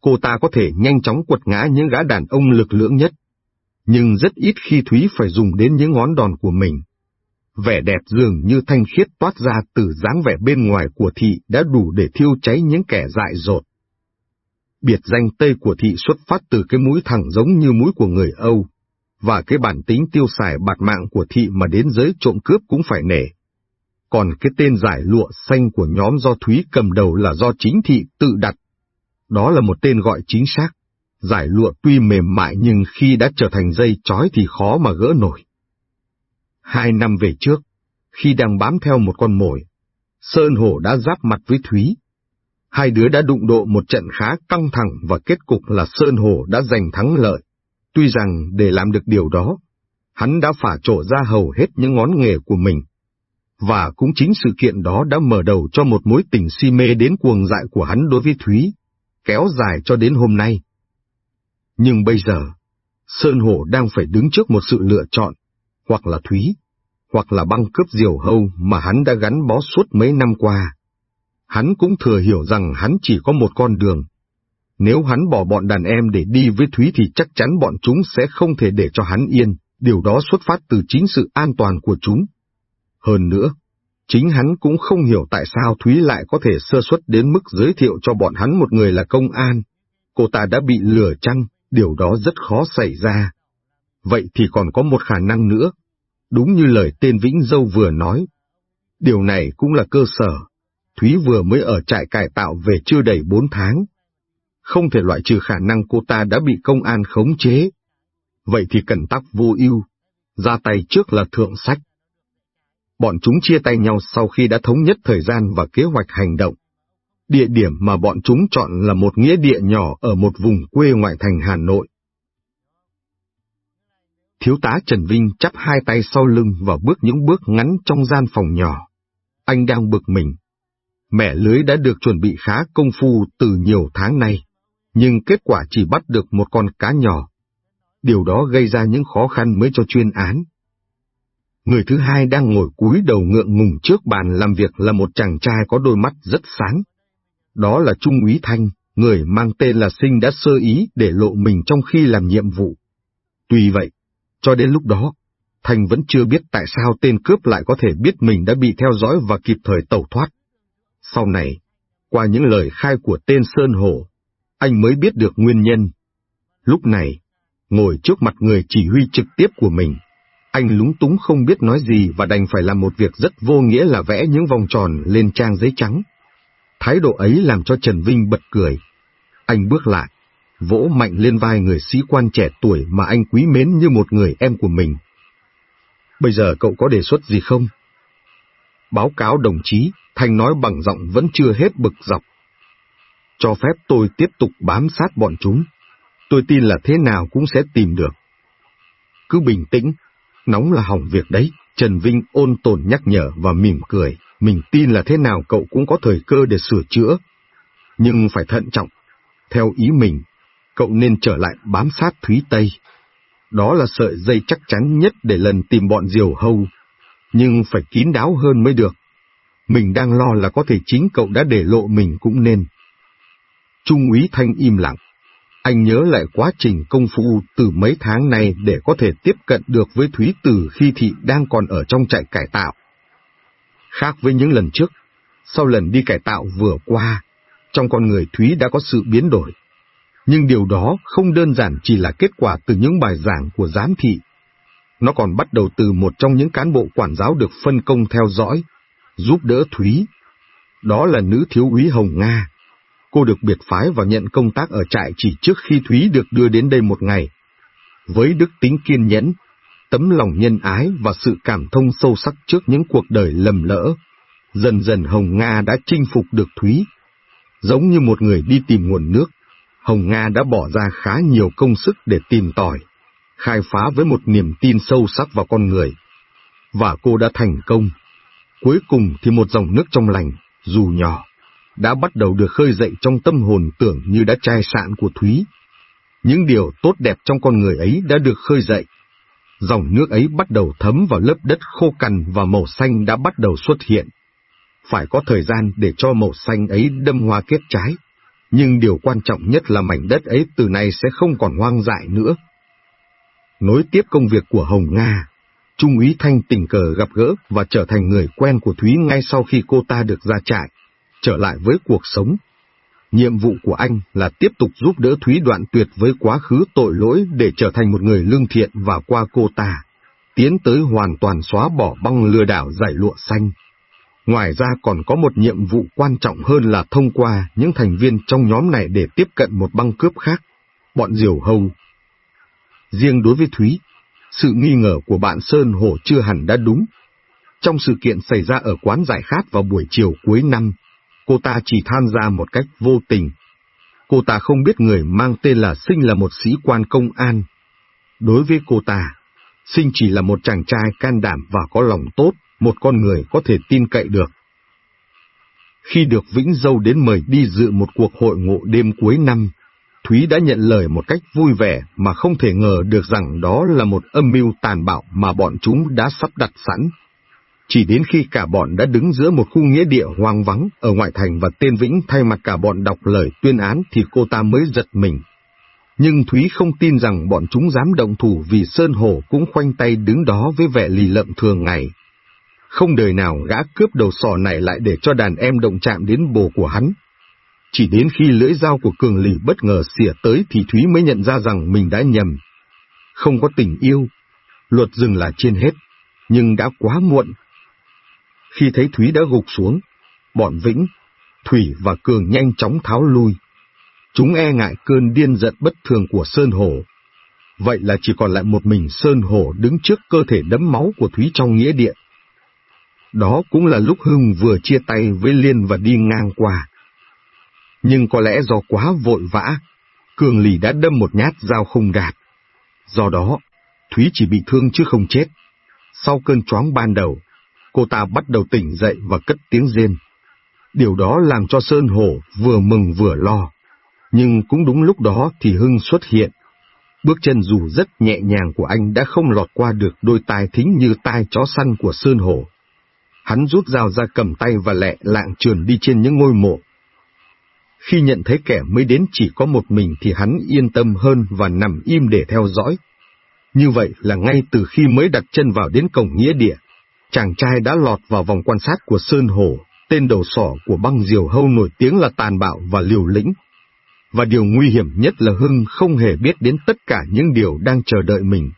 cô ta có thể nhanh chóng quật ngã những gã đàn ông lực lưỡng nhất. Nhưng rất ít khi Thúy phải dùng đến những ngón đòn của mình. Vẻ đẹp dường như thanh khiết toát ra từ dáng vẻ bên ngoài của thị đã đủ để thiêu cháy những kẻ dại dột. Biệt danh Tây của thị xuất phát từ cái mũi thẳng giống như mũi của người Âu, và cái bản tính tiêu xài bạt mạng của thị mà đến giới trộm cướp cũng phải nể. Còn cái tên giải lụa xanh của nhóm do Thúy cầm đầu là do chính thị tự đặt. Đó là một tên gọi chính xác. Giải lụa tuy mềm mại nhưng khi đã trở thành dây chói thì khó mà gỡ nổi. Hai năm về trước, khi đang bám theo một con mồi, Sơn Hổ đã giáp mặt với Thúy. Hai đứa đã đụng độ một trận khá căng thẳng và kết cục là Sơn Hổ đã giành thắng lợi. Tuy rằng để làm được điều đó, hắn đã phả trổ ra hầu hết những ngón nghề của mình. Và cũng chính sự kiện đó đã mở đầu cho một mối tình si mê đến cuồng dại của hắn đối với Thúy, kéo dài cho đến hôm nay. Nhưng bây giờ, Sơn Hổ đang phải đứng trước một sự lựa chọn, hoặc là Thúy, hoặc là băng cướp diều hâu mà hắn đã gắn bó suốt mấy năm qua. Hắn cũng thừa hiểu rằng hắn chỉ có một con đường. Nếu hắn bỏ bọn đàn em để đi với Thúy thì chắc chắn bọn chúng sẽ không thể để cho hắn yên, điều đó xuất phát từ chính sự an toàn của chúng. Hơn nữa, chính hắn cũng không hiểu tại sao Thúy lại có thể sơ suất đến mức giới thiệu cho bọn hắn một người là công an. Cô ta đã bị lừa chăng, điều đó rất khó xảy ra. Vậy thì còn có một khả năng nữa, đúng như lời tên Vĩnh Dâu vừa nói. Điều này cũng là cơ sở, Thúy vừa mới ở trại cải tạo về chưa đầy bốn tháng. Không thể loại trừ khả năng cô ta đã bị công an khống chế. Vậy thì cần tắc vô ưu, ra tay trước là thượng sách. Bọn chúng chia tay nhau sau khi đã thống nhất thời gian và kế hoạch hành động. Địa điểm mà bọn chúng chọn là một nghĩa địa nhỏ ở một vùng quê ngoại thành Hà Nội. Thiếu tá Trần Vinh chắp hai tay sau lưng và bước những bước ngắn trong gian phòng nhỏ. Anh đang bực mình. Mẹ lưới đã được chuẩn bị khá công phu từ nhiều tháng nay, nhưng kết quả chỉ bắt được một con cá nhỏ. Điều đó gây ra những khó khăn mới cho chuyên án. Người thứ hai đang ngồi cúi đầu ngượng ngùng trước bàn làm việc là một chàng trai có đôi mắt rất sáng. Đó là Trung úy Thanh, người mang tên là Sinh đã sơ ý để lộ mình trong khi làm nhiệm vụ. Tuy vậy, cho đến lúc đó, Thanh vẫn chưa biết tại sao tên cướp lại có thể biết mình đã bị theo dõi và kịp thời tẩu thoát. Sau này, qua những lời khai của tên Sơn Hổ, anh mới biết được nguyên nhân. Lúc này, ngồi trước mặt người chỉ huy trực tiếp của mình, anh lúng túng không biết nói gì và đành phải làm một việc rất vô nghĩa là vẽ những vòng tròn lên trang giấy trắng. Thái độ ấy làm cho Trần Vinh bật cười. Anh bước lại, vỗ mạnh lên vai người sĩ quan trẻ tuổi mà anh quý mến như một người em của mình. Bây giờ cậu có đề xuất gì không? Báo cáo đồng chí, Thanh nói bằng giọng vẫn chưa hết bực dọc. Cho phép tôi tiếp tục bám sát bọn chúng. Tôi tin là thế nào cũng sẽ tìm được. Cứ bình tĩnh, nóng là hỏng việc đấy. Trần Vinh ôn tồn nhắc nhở và mỉm cười. Mình tin là thế nào cậu cũng có thời cơ để sửa chữa. Nhưng phải thận trọng. Theo ý mình, cậu nên trở lại bám sát Thúy Tây. Đó là sợi dây chắc chắn nhất để lần tìm bọn diều hâu, nhưng phải kín đáo hơn mới được. Mình đang lo là có thể chính cậu đã để lộ mình cũng nên. Trung úy Thanh im lặng. Anh nhớ lại quá trình công phu từ mấy tháng này để có thể tiếp cận được với Thúy từ khi thị đang còn ở trong trại cải tạo. Khác với những lần trước, sau lần đi cải tạo vừa qua, trong con người Thúy đã có sự biến đổi. Nhưng điều đó không đơn giản chỉ là kết quả từ những bài giảng của giám thị. Nó còn bắt đầu từ một trong những cán bộ quản giáo được phân công theo dõi, giúp đỡ Thúy. Đó là nữ thiếu úy Hồng Nga. Cô được biệt phái và nhận công tác ở trại chỉ trước khi Thúy được đưa đến đây một ngày. Với đức tính kiên nhẫn, tấm lòng nhân ái và sự cảm thông sâu sắc trước những cuộc đời lầm lỡ, dần dần Hồng Nga đã chinh phục được Thúy. Giống như một người đi tìm nguồn nước, Hồng Nga đã bỏ ra khá nhiều công sức để tìm tòi, khai phá với một niềm tin sâu sắc vào con người. Và cô đã thành công. cuối cùng thì một dòng nước trong lành, dù nhỏ, đã bắt đầu được khơi dậy trong tâm hồn tưởng như đã chai sạn của Thúy. Những điều tốt đẹp trong con người ấy đã được khơi dậy. Dòng nước ấy bắt đầu thấm vào lớp đất khô cằn và màu xanh đã bắt đầu xuất hiện. Phải có thời gian để cho màu xanh ấy đâm hoa kết trái, nhưng điều quan trọng nhất là mảnh đất ấy từ nay sẽ không còn hoang dại nữa. Nối tiếp công việc của Hồng Nga, Trung úy Thanh tình cờ gặp gỡ và trở thành người quen của Thúy ngay sau khi cô ta được ra trại, trở lại với cuộc sống. Nhiệm vụ của anh là tiếp tục giúp đỡ Thúy đoạn tuyệt với quá khứ tội lỗi để trở thành một người lương thiện và qua cô ta, tiến tới hoàn toàn xóa bỏ băng lừa đảo giải lụa xanh. Ngoài ra còn có một nhiệm vụ quan trọng hơn là thông qua những thành viên trong nhóm này để tiếp cận một băng cướp khác, bọn Diều Hâu. Riêng đối với Thúy, sự nghi ngờ của bạn Sơn Hổ chưa hẳn đã đúng. Trong sự kiện xảy ra ở quán giải khát vào buổi chiều cuối năm, cô ta chỉ tham gia một cách vô tình. Cô ta không biết người mang tên là Sinh là một sĩ quan công an. Đối với cô ta, Sinh chỉ là một chàng trai can đảm và có lòng tốt, một con người có thể tin cậy được. Khi được Vĩnh Dâu đến mời đi dự một cuộc hội ngộ đêm cuối năm, Thúy đã nhận lời một cách vui vẻ mà không thể ngờ được rằng đó là một âm mưu tàn bạo mà bọn chúng đã sắp đặt sẵn. Chỉ đến khi cả bọn đã đứng giữa một khu nghĩa địa hoang vắng ở ngoại thành và tên Vĩnh thay mặt cả bọn đọc lời tuyên án thì cô ta mới giật mình. Nhưng Thúy không tin rằng bọn chúng dám động thủ vì Sơn Hổ cũng khoanh tay đứng đó với vẻ lì lợm thường ngày. Không đời nào gã cướp đầu sò này lại để cho đàn em động chạm đến bồ của hắn. Chỉ đến khi lưỡi dao của Cường Lì bất ngờ xỉa tới thì Thúy mới nhận ra rằng mình đã nhầm. Không có tình yêu, luật dừng là trên hết, nhưng đã quá muộn. Khi thấy Thúy đã gục xuống, bọn Vĩnh, Thủy và Cường nhanh chóng tháo lui. Chúng e ngại cơn điên giận bất thường của Sơn Hổ. Vậy là chỉ còn lại một mình Sơn Hổ đứng trước cơ thể đấm máu của Thúy trong nghĩa địa. Đó cũng là lúc Hưng vừa chia tay với Liên và đi ngang qua nhưng có lẽ do quá vội vã, Cường Lì đã đâm một nhát dao không gạt. Do đó, Thúy chỉ bị thương chứ không chết. Sau cơn choáng ban đầu, cô ta bắt đầu tỉnh dậy và cất tiếng rên. Điều đó làm cho Sơn Hổ vừa mừng vừa lo. Nhưng cũng đúng lúc đó thì Hưng xuất hiện. Bước chân dù rất nhẹ nhàng của anh đã không lọt qua được đôi tai thính như tai chó săn của Sơn Hổ. Hắn rút dao ra cầm tay và lẹ lạng trườn đi trên những ngôi mộ khi nhận thấy kẻ mới đến chỉ có một mình thì hắn yên tâm hơn và nằm im để theo dõi. Như vậy là ngay từ khi mới đặt chân vào đến cổng nghĩa địa, chàng trai đã lọt vào vòng quan sát của Sơn Hổ, tên đầu sỏ của băng diều hâu nổi tiếng là tàn bạo và liều lĩnh. Và điều nguy hiểm nhất là Hưng không hề biết đến tất cả những điều đang chờ đợi mình.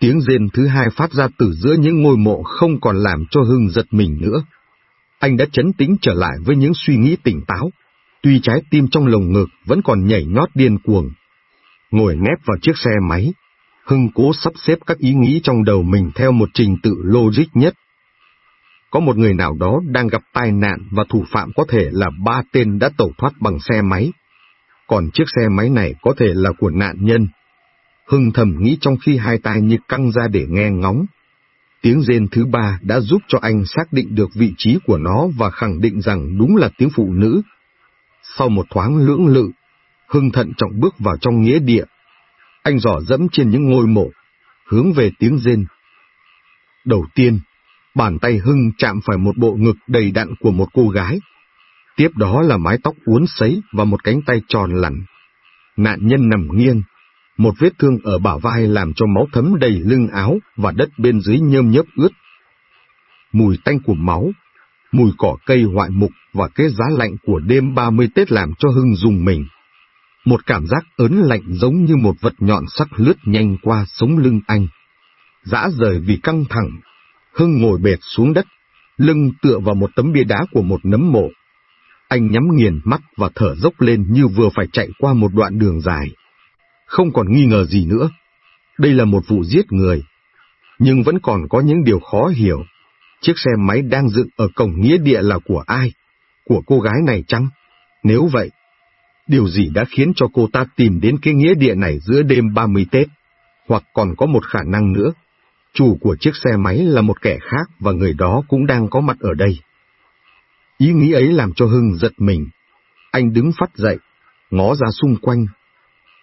Tiếng rên thứ hai phát ra từ giữa những ngôi mộ không còn làm cho Hưng giật mình nữa. Anh đã chấn tĩnh trở lại với những suy nghĩ tỉnh táo, tuy trái tim trong lồng ngực vẫn còn nhảy nhót điên cuồng. Ngồi nép vào chiếc xe máy, Hưng cố sắp xếp các ý nghĩ trong đầu mình theo một trình tự logic nhất. Có một người nào đó đang gặp tai nạn và thủ phạm có thể là ba tên đã tẩu thoát bằng xe máy. Còn chiếc xe máy này có thể là của nạn nhân. Hưng thầm nghĩ trong khi hai tai như căng ra để nghe ngóng. Tiếng rên thứ ba đã giúp cho anh xác định được vị trí của nó và khẳng định rằng đúng là tiếng phụ nữ sau một thoáng lưỡng lự, Hưng thận trọng bước vào trong nghĩa địa. Anh dò dẫm trên những ngôi mộ, hướng về tiếng rên. Đầu tiên, bàn tay Hưng chạm phải một bộ ngực đầy đặn của một cô gái. Tiếp đó là mái tóc uốn sấy và một cánh tay tròn lẳn. Nạn nhân nằm nghiêng, một vết thương ở bả vai làm cho máu thấm đầy lưng áo và đất bên dưới nhơm nhớp ướt. Mùi tanh của máu mùi cỏ cây hoại mục và cái giá lạnh của đêm 30 Tết làm cho Hưng dùng mình. Một cảm giác ớn lạnh giống như một vật nhọn sắc lướt nhanh qua sống lưng anh. Dã rời vì căng thẳng, Hưng ngồi bệt xuống đất, lưng tựa vào một tấm bia đá của một nấm mộ. Anh nhắm nghiền mắt và thở dốc lên như vừa phải chạy qua một đoạn đường dài. Không còn nghi ngờ gì nữa. Đây là một vụ giết người. Nhưng vẫn còn có những điều khó hiểu Chiếc xe máy đang dựng ở cổng nghĩa địa là của ai? Của cô gái này chăng? Nếu vậy, điều gì đã khiến cho cô ta tìm đến cái nghĩa địa này giữa đêm 30 Tết? Hoặc còn có một khả năng nữa. chủ của chiếc xe máy là một kẻ khác và người đó cũng đang có mặt ở đây. Ý nghĩ ấy làm cho Hưng giật mình. Anh đứng phát dậy, ngó ra xung quanh.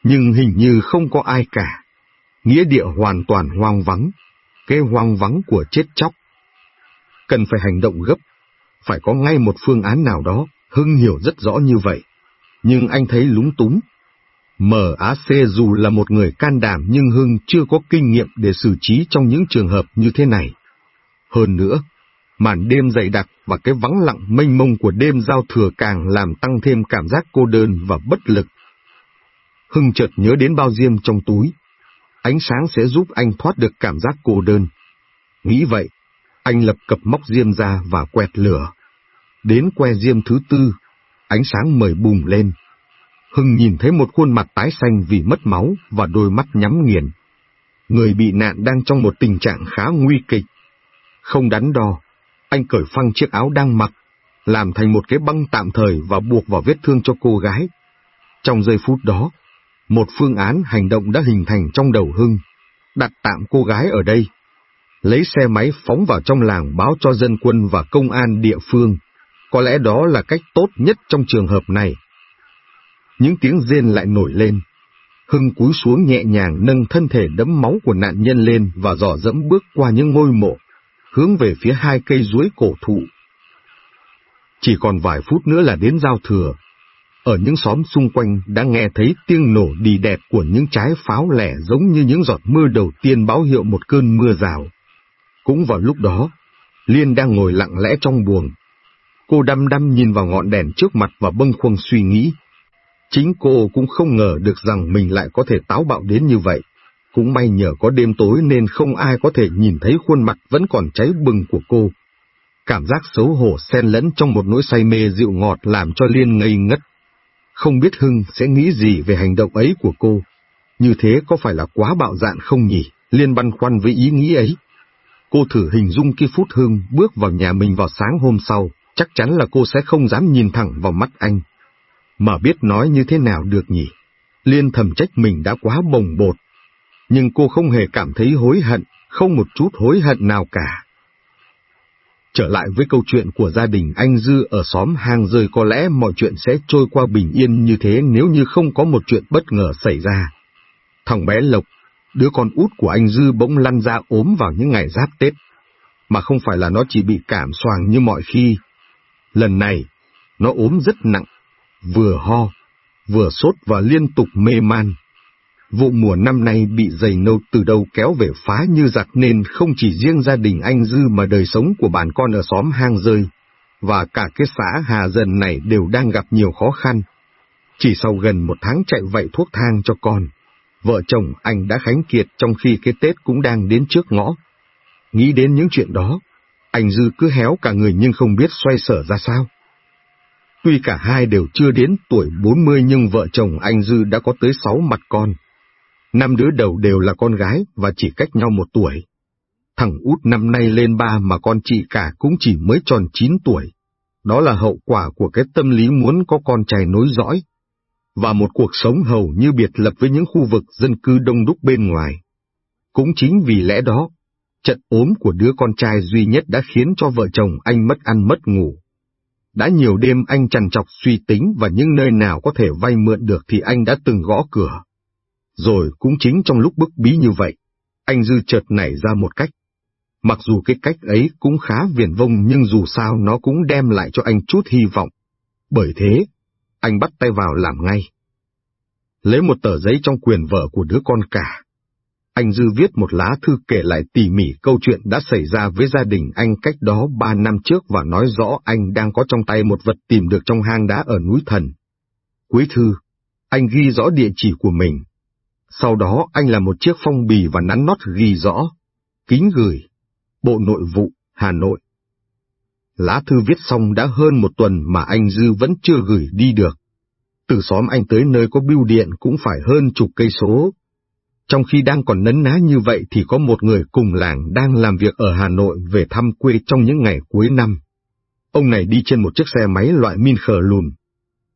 Nhưng hình như không có ai cả. Nghĩa địa hoàn toàn hoang vắng, cái hoang vắng của chết chóc. Cần phải hành động gấp, phải có ngay một phương án nào đó, Hưng hiểu rất rõ như vậy. Nhưng anh thấy lúng túng. MAC dù là một người can đảm nhưng Hưng chưa có kinh nghiệm để xử trí trong những trường hợp như thế này. Hơn nữa, màn đêm dày đặc và cái vắng lặng mênh mông của đêm giao thừa càng làm tăng thêm cảm giác cô đơn và bất lực. Hưng chợt nhớ đến bao diêm trong túi. Ánh sáng sẽ giúp anh thoát được cảm giác cô đơn. Nghĩ vậy, anh lập cập móc diêm ra và quẹt lửa. Đến que diêm thứ tư, ánh sáng mời bùng lên. Hưng nhìn thấy một khuôn mặt tái xanh vì mất máu và đôi mắt nhắm nghiền. Người bị nạn đang trong một tình trạng khá nguy kịch. Không đắn đo, anh cởi phăng chiếc áo đang mặc, làm thành một cái băng tạm thời và buộc vào vết thương cho cô gái. Trong giây phút đó, một phương án hành động đã hình thành trong đầu Hưng, đặt tạm cô gái ở đây, lấy xe máy phóng vào trong làng báo cho dân quân và công an địa phương. Có lẽ đó là cách tốt nhất trong trường hợp này. Những tiếng rên lại nổi lên. Hưng cúi xuống nhẹ nhàng nâng thân thể đẫm máu của nạn nhân lên và dò dẫm bước qua những ngôi mộ, hướng về phía hai cây ruối cổ thụ. Chỉ còn vài phút nữa là đến giao thừa. Ở những xóm xung quanh đã nghe thấy tiếng nổ đi đẹp của những trái pháo lẻ giống như những giọt mưa đầu tiên báo hiệu một cơn mưa rào. Cũng vào lúc đó, Liên đang ngồi lặng lẽ trong buồng. Cô đăm đăm nhìn vào ngọn đèn trước mặt và bâng khuâng suy nghĩ. Chính cô cũng không ngờ được rằng mình lại có thể táo bạo đến như vậy. Cũng may nhờ có đêm tối nên không ai có thể nhìn thấy khuôn mặt vẫn còn cháy bừng của cô. Cảm giác xấu hổ xen lẫn trong một nỗi say mê dịu ngọt làm cho Liên ngây ngất. Không biết Hưng sẽ nghĩ gì về hành động ấy của cô. Như thế có phải là quá bạo dạn không nhỉ? Liên băn khoăn với ý nghĩ ấy. Cô thử hình dung khi Phút Hưng bước vào nhà mình vào sáng hôm sau, chắc chắn là cô sẽ không dám nhìn thẳng vào mắt anh. Mà biết nói như thế nào được nhỉ? Liên thầm trách mình đã quá bồng bột. Nhưng cô không hề cảm thấy hối hận, không một chút hối hận nào cả. Trở lại với câu chuyện của gia đình anh Dư ở xóm hang rơi có lẽ mọi chuyện sẽ trôi qua bình yên như thế nếu như không có một chuyện bất ngờ xảy ra. Thằng bé Lộc Đứa con út của anh Dư bỗng lăn ra ốm vào những ngày giáp Tết, mà không phải là nó chỉ bị cảm xoàng như mọi khi. Lần này, nó ốm rất nặng, vừa ho, vừa sốt và liên tục mê man. Vụ mùa năm nay bị dày nâu từ đâu kéo về phá như giặc nên không chỉ riêng gia đình anh Dư mà đời sống của bản con ở xóm hang rơi, và cả cái xã Hà Dần này đều đang gặp nhiều khó khăn. Chỉ sau gần một tháng chạy vậy thuốc thang cho con, vợ chồng anh đã khánh kiệt trong khi cái Tết cũng đang đến trước ngõ. Nghĩ đến những chuyện đó, anh Dư cứ héo cả người nhưng không biết xoay sở ra sao. Tuy cả hai đều chưa đến tuổi 40 nhưng vợ chồng anh Dư đã có tới sáu mặt con. Năm đứa đầu đều là con gái và chỉ cách nhau một tuổi. Thằng út năm nay lên ba mà con chị cả cũng chỉ mới tròn 9 tuổi. Đó là hậu quả của cái tâm lý muốn có con trai nối dõi và một cuộc sống hầu như biệt lập với những khu vực dân cư đông đúc bên ngoài. Cũng chính vì lẽ đó, trận ốm của đứa con trai duy nhất đã khiến cho vợ chồng anh mất ăn mất ngủ. Đã nhiều đêm anh trằn trọc suy tính và những nơi nào có thể vay mượn được thì anh đã từng gõ cửa. Rồi cũng chính trong lúc bức bí như vậy, anh dư chợt nảy ra một cách. Mặc dù cái cách ấy cũng khá viển vông nhưng dù sao nó cũng đem lại cho anh chút hy vọng. Bởi thế, anh bắt tay vào làm ngay. Lấy một tờ giấy trong quyền vợ của đứa con cả. Anh Dư viết một lá thư kể lại tỉ mỉ câu chuyện đã xảy ra với gia đình anh cách đó ba năm trước và nói rõ anh đang có trong tay một vật tìm được trong hang đá ở núi Thần. Cuối thư, anh ghi rõ địa chỉ của mình. Sau đó anh làm một chiếc phong bì và nắn nót ghi rõ. Kính gửi. Bộ Nội vụ, Hà Nội. Lá thư viết xong đã hơn một tuần mà anh Dư vẫn chưa gửi đi được. Từ xóm anh tới nơi có bưu điện cũng phải hơn chục cây số. Trong khi đang còn nấn ná như vậy thì có một người cùng làng đang làm việc ở Hà Nội về thăm quê trong những ngày cuối năm. Ông này đi trên một chiếc xe máy loại min khờ lùn.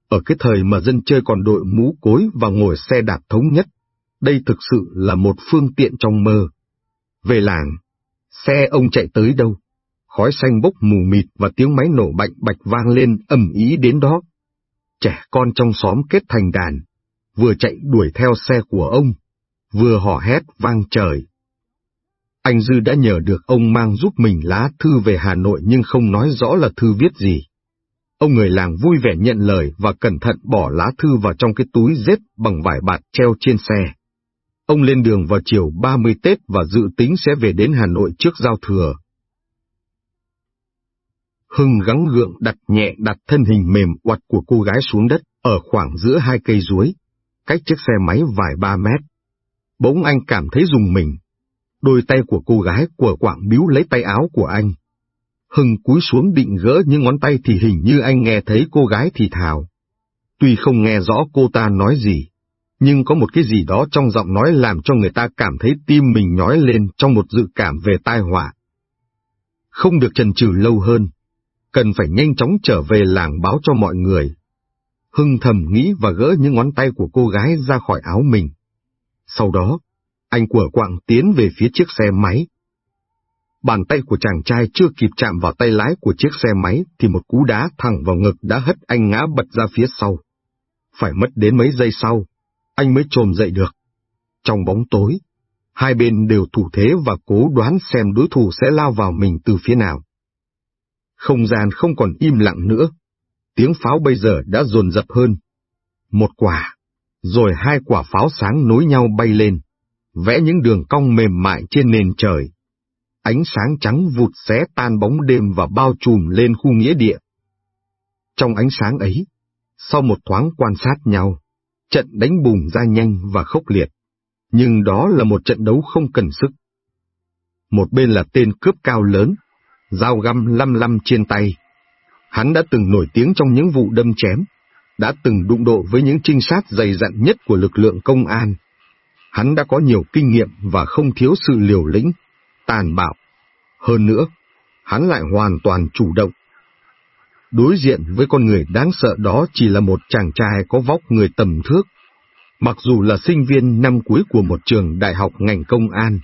Ở cái thời mà dân chơi còn đội mũ cối và ngồi xe đạp thống nhất, đây thực sự là một phương tiện trong mơ. Về làng, Xe ông chạy tới đâu? Khói xanh bốc mù mịt và tiếng máy nổ bạch bạch vang lên ầm ý đến đó. Trẻ con trong xóm kết thành đàn, vừa chạy đuổi theo xe của ông, vừa hò hét vang trời. Anh Dư đã nhờ được ông mang giúp mình lá thư về Hà Nội nhưng không nói rõ là thư viết gì. Ông người làng vui vẻ nhận lời và cẩn thận bỏ lá thư vào trong cái túi dết bằng vải bạt treo trên xe. Ông lên đường vào chiều 30 Tết và dự tính sẽ về đến Hà Nội trước giao thừa. Hưng gắng gượng đặt nhẹ đặt thân hình mềm oặt của cô gái xuống đất ở khoảng giữa hai cây ruối, cách chiếc xe máy vài ba mét. Bỗng anh cảm thấy dùng mình. Đôi tay của cô gái của quảng biếu lấy tay áo của anh. Hưng cúi xuống định gỡ những ngón tay thì hình như anh nghe thấy cô gái thì thào. Tuy không nghe rõ cô ta nói gì, nhưng có một cái gì đó trong giọng nói làm cho người ta cảm thấy tim mình nhói lên trong một dự cảm về tai họa. Không được chần chừ lâu hơn, cần phải nhanh chóng trở về làng báo cho mọi người. Hưng thầm nghĩ và gỡ những ngón tay của cô gái ra khỏi áo mình. Sau đó, anh của quạng tiến về phía chiếc xe máy. Bàn tay của chàng trai chưa kịp chạm vào tay lái của chiếc xe máy thì một cú đá thẳng vào ngực đã hất anh ngã bật ra phía sau. Phải mất đến mấy giây sau, anh mới trồm dậy được. Trong bóng tối, hai bên đều thủ thế và cố đoán xem đối thủ sẽ lao vào mình từ phía nào. Không gian không còn im lặng nữa, tiếng pháo bây giờ đã dồn dập hơn. Một quả, rồi hai quả pháo sáng nối nhau bay lên, vẽ những đường cong mềm mại trên nền trời. Ánh sáng trắng vụt xé tan bóng đêm và bao trùm lên khu nghĩa địa. Trong ánh sáng ấy, sau một thoáng quan sát nhau, trận đánh bùng ra nhanh và khốc liệt. Nhưng đó là một trận đấu không cần sức. Một bên là tên cướp cao lớn, dao găm lăm lăm trên tay. Hắn đã từng nổi tiếng trong những vụ đâm chém, đã từng đụng độ với những trinh sát dày dặn nhất của lực lượng công an. Hắn đã có nhiều kinh nghiệm và không thiếu sự liều lĩnh, tàn bạo. Hơn nữa, hắn lại hoàn toàn chủ động. Đối diện với con người đáng sợ đó chỉ là một chàng trai có vóc người tầm thước. Mặc dù là sinh viên năm cuối của một trường đại học ngành công an,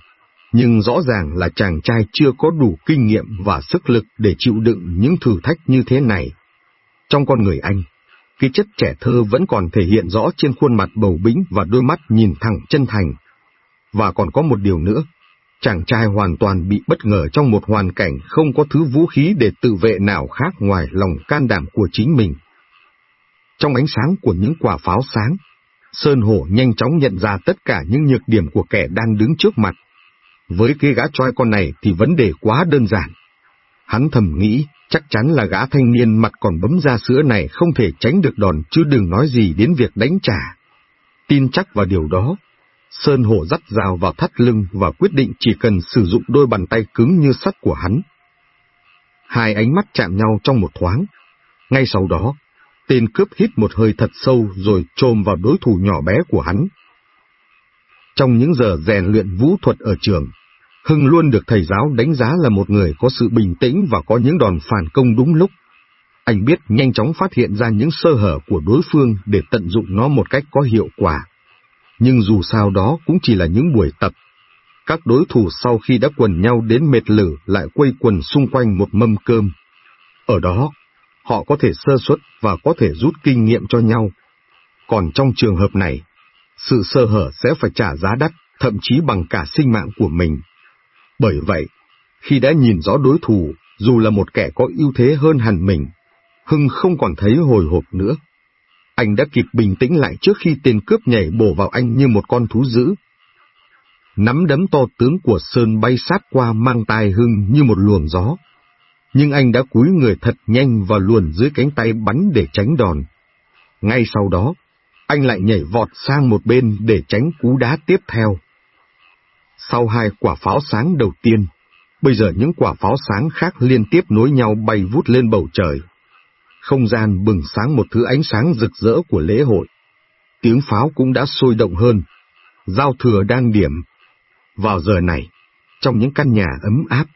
nhưng rõ ràng là chàng trai chưa có đủ kinh nghiệm và sức lực để chịu đựng những thử thách như thế này. Trong con người anh, cái chất trẻ thơ vẫn còn thể hiện rõ trên khuôn mặt bầu bĩnh và đôi mắt nhìn thẳng chân thành. Và còn có một điều nữa, chàng trai hoàn toàn bị bất ngờ trong một hoàn cảnh không có thứ vũ khí để tự vệ nào khác ngoài lòng can đảm của chính mình. Trong ánh sáng của những quả pháo sáng, Sơn Hổ nhanh chóng nhận ra tất cả những nhược điểm của kẻ đang đứng trước mặt. Với cái gã trai con này thì vấn đề quá đơn giản. Hắn thầm nghĩ, chắc chắn là gã thanh niên mặt còn bấm ra sữa này không thể tránh được đòn chứ đừng nói gì đến việc đánh trả. Tin chắc vào điều đó, Sơn Hổ dắt rào vào thắt lưng và quyết định chỉ cần sử dụng đôi bàn tay cứng như sắt của hắn. Hai ánh mắt chạm nhau trong một thoáng. Ngay sau đó, tên cướp hít một hơi thật sâu rồi trồm vào đối thủ nhỏ bé của hắn. Trong những giờ rèn luyện vũ thuật ở trường, Hưng luôn được thầy giáo đánh giá là một người có sự bình tĩnh và có những đòn phản công đúng lúc. Anh biết nhanh chóng phát hiện ra những sơ hở của đối phương để tận dụng nó một cách có hiệu quả. Nhưng dù sao đó cũng chỉ là những buổi tập. Các đối thủ sau khi đã quần nhau đến mệt lử lại quây quần xung quanh một mâm cơm. Ở đó, họ có thể sơ suất và có thể rút kinh nghiệm cho nhau. Còn trong trường hợp này, sự sơ hở sẽ phải trả giá đắt, thậm chí bằng cả sinh mạng của mình. Bởi vậy, khi đã nhìn rõ đối thủ, dù là một kẻ có ưu thế hơn hẳn mình, Hưng không còn thấy hồi hộp nữa. Anh đã kịp bình tĩnh lại trước khi tên cướp nhảy bổ vào anh như một con thú dữ. Nắm đấm to tướng của Sơn bay sát qua mang tai Hưng như một luồng gió. Nhưng anh đã cúi người thật nhanh và luồn dưới cánh tay bắn để tránh đòn. Ngay sau đó, anh lại nhảy vọt sang một bên để tránh cú đá tiếp theo. Sau hai quả pháo sáng đầu tiên, bây giờ những quả pháo sáng khác liên tiếp nối nhau bay vút lên bầu trời. Không gian bừng sáng một thứ ánh sáng rực rỡ của lễ hội. Tiếng pháo cũng đã sôi động hơn. Giao thừa đang điểm. Vào giờ này, trong những căn nhà ấm áp,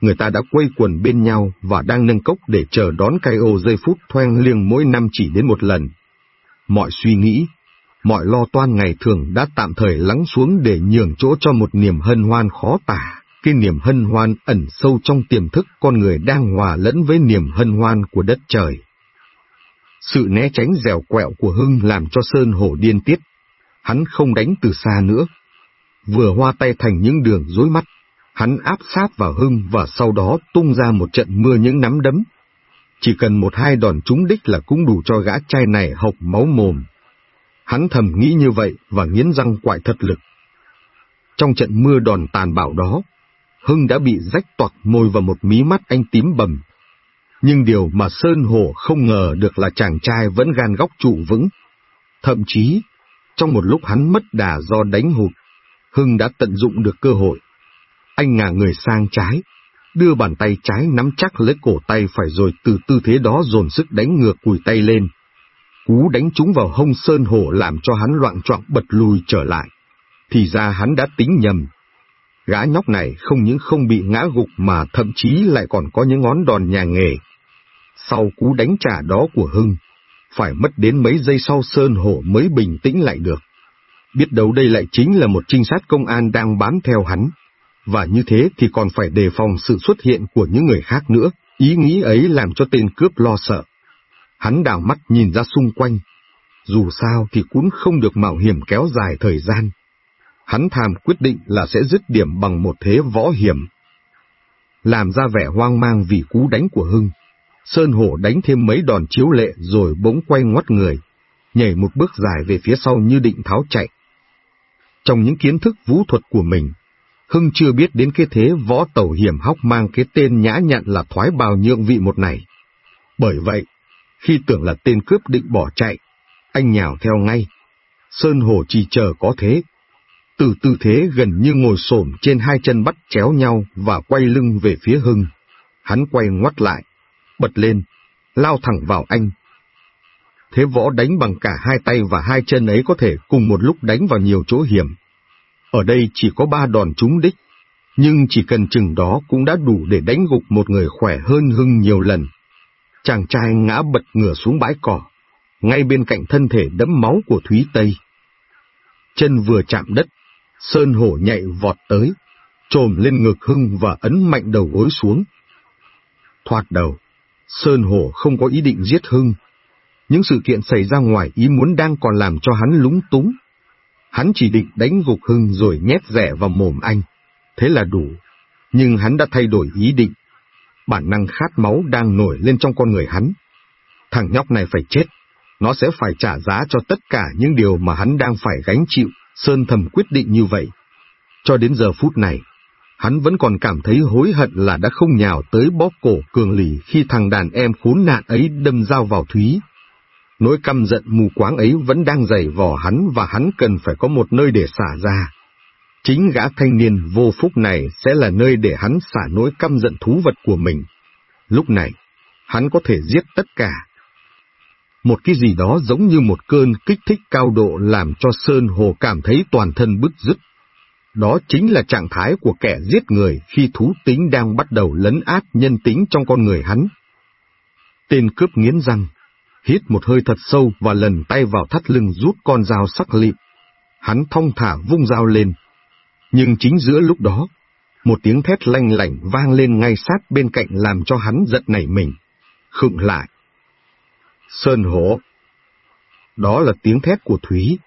người ta đã quây quần bên nhau và đang nâng cốc để chờ đón cây ô giây phút thoang liêng mỗi năm chỉ đến một lần. Mọi suy nghĩ, mọi lo toan ngày thường đã tạm thời lắng xuống để nhường chỗ cho một niềm hân hoan khó tả. cái niềm hân hoan ẩn sâu trong tiềm thức con người đang hòa lẫn với niềm hân hoan của đất trời. Sự né tránh dẻo quẹo của Hưng làm cho Sơn Hổ điên tiết. Hắn không đánh từ xa nữa. Vừa hoa tay thành những đường rối mắt, hắn áp sát vào Hưng và sau đó tung ra một trận mưa những nắm đấm. Chỉ cần một hai đòn trúng đích là cũng đủ cho gã trai này hộc máu mồm. Hắn thầm nghĩ như vậy và nghiến răng quại thật lực. Trong trận mưa đòn tàn bạo đó, Hưng đã bị rách toạc môi vào một mí mắt anh tím bầm. Nhưng điều mà Sơn Hổ không ngờ được là chàng trai vẫn gan góc trụ vững. Thậm chí, trong một lúc hắn mất đà do đánh hụt, Hưng đã tận dụng được cơ hội. Anh ngả người sang trái, đưa bàn tay trái nắm chắc lấy cổ tay phải rồi từ tư thế đó dồn sức đánh ngược cùi tay lên. Cú đánh trúng vào hông Sơn Hổ làm cho hắn loạn trọng bật lùi trở lại. Thì ra hắn đã tính nhầm, Gã nhóc này không những không bị ngã gục mà thậm chí lại còn có những ngón đòn nhà nghề. Sau cú đánh trả đó của Hưng, phải mất đến mấy giây sau Sơn Hổ mới bình tĩnh lại được. Biết đâu đây lại chính là một trinh sát công an đang bám theo hắn, và như thế thì còn phải đề phòng sự xuất hiện của những người khác nữa, ý nghĩ ấy làm cho tên cướp lo sợ. Hắn đảo mắt nhìn ra xung quanh, dù sao thì cũng không được mạo hiểm kéo dài thời gian hắn tham quyết định là sẽ dứt điểm bằng một thế võ hiểm. Làm ra vẻ hoang mang vì cú đánh của Hưng, Sơn Hổ đánh thêm mấy đòn chiếu lệ rồi bỗng quay ngoắt người, nhảy một bước dài về phía sau như định tháo chạy. Trong những kiến thức vũ thuật của mình, Hưng chưa biết đến cái thế võ tẩu hiểm hóc mang cái tên nhã nhặn là thoái bào nhượng vị một này. Bởi vậy, khi tưởng là tên cướp định bỏ chạy, anh nhào theo ngay. Sơn Hổ chỉ chờ có thế, từ tư thế gần như ngồi xổm trên hai chân bắt chéo nhau và quay lưng về phía Hưng. Hắn quay ngoắt lại, bật lên, lao thẳng vào anh. Thế võ đánh bằng cả hai tay và hai chân ấy có thể cùng một lúc đánh vào nhiều chỗ hiểm. Ở đây chỉ có ba đòn trúng đích, nhưng chỉ cần chừng đó cũng đã đủ để đánh gục một người khỏe hơn Hưng nhiều lần. Chàng trai ngã bật ngửa xuống bãi cỏ, ngay bên cạnh thân thể đẫm máu của Thúy Tây. Chân vừa chạm đất, Sơn Hổ nhạy vọt tới, trồm lên ngực Hưng và ấn mạnh đầu gối xuống. Thoạt đầu, Sơn Hổ không có ý định giết Hưng. Những sự kiện xảy ra ngoài ý muốn đang còn làm cho hắn lúng túng. Hắn chỉ định đánh gục Hưng rồi nhét rẻ vào mồm anh. Thế là đủ. Nhưng hắn đã thay đổi ý định. Bản năng khát máu đang nổi lên trong con người hắn. Thằng nhóc này phải chết. Nó sẽ phải trả giá cho tất cả những điều mà hắn đang phải gánh chịu. Sơn thầm quyết định như vậy. Cho đến giờ phút này, hắn vẫn còn cảm thấy hối hận là đã không nhào tới bóp cổ cường lì khi thằng đàn em khốn nạn ấy đâm dao vào Thúy. Nỗi căm giận mù quáng ấy vẫn đang dày vò hắn và hắn cần phải có một nơi để xả ra. Chính gã thanh niên vô phúc này sẽ là nơi để hắn xả nỗi căm giận thú vật của mình. Lúc này, hắn có thể giết tất cả, một cái gì đó giống như một cơn kích thích cao độ làm cho Sơn Hồ cảm thấy toàn thân bứt rứt. Đó chính là trạng thái của kẻ giết người khi thú tính đang bắt đầu lấn át nhân tính trong con người hắn. Tên cướp nghiến răng, hít một hơi thật sâu và lần tay vào thắt lưng rút con dao sắc lịm. Hắn thong thả vung dao lên. Nhưng chính giữa lúc đó, một tiếng thét lanh lảnh vang lên ngay sát bên cạnh làm cho hắn giận nảy mình. Khựng lại, Sơn hổ. Đó là tiếng thét của Thúy.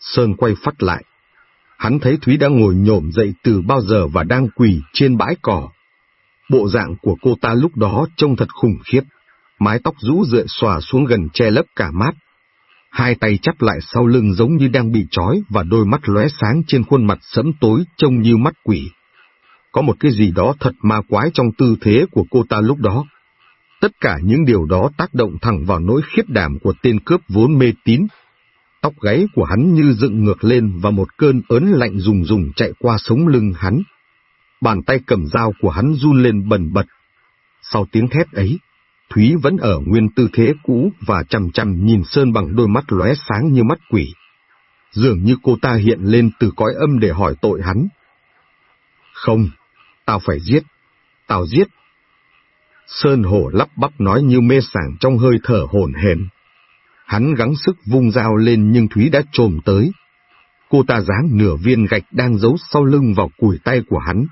Sơn quay phát lại. Hắn thấy Thúy đang ngồi nhổm dậy từ bao giờ và đang quỳ trên bãi cỏ. Bộ dạng của cô ta lúc đó trông thật khủng khiếp. Mái tóc rũ rượi xòa xuống gần che lấp cả mắt. Hai tay chắp lại sau lưng giống như đang bị trói và đôi mắt lóe sáng trên khuôn mặt sẫm tối trông như mắt quỷ. Có một cái gì đó thật ma quái trong tư thế của cô ta lúc đó. Tất cả những điều đó tác động thẳng vào nỗi khiếp đảm của tên cướp vốn mê tín. Tóc gáy của hắn như dựng ngược lên và một cơn ớn lạnh rùng rùng chạy qua sống lưng hắn. Bàn tay cầm dao của hắn run lên bần bật. Sau tiếng thét ấy, Thúy vẫn ở nguyên tư thế cũ và chằm chằm nhìn Sơn bằng đôi mắt lóe sáng như mắt quỷ. Dường như cô ta hiện lên từ cõi âm để hỏi tội hắn. Không, tao phải giết, tao giết, Sơn Hổ lắp bắp nói như mê sảng trong hơi thở hồn hển. Hắn gắng sức vung dao lên nhưng Thúy đã trồm tới. Cô ta giáng nửa viên gạch đang giấu sau lưng vào cùi tay của hắn.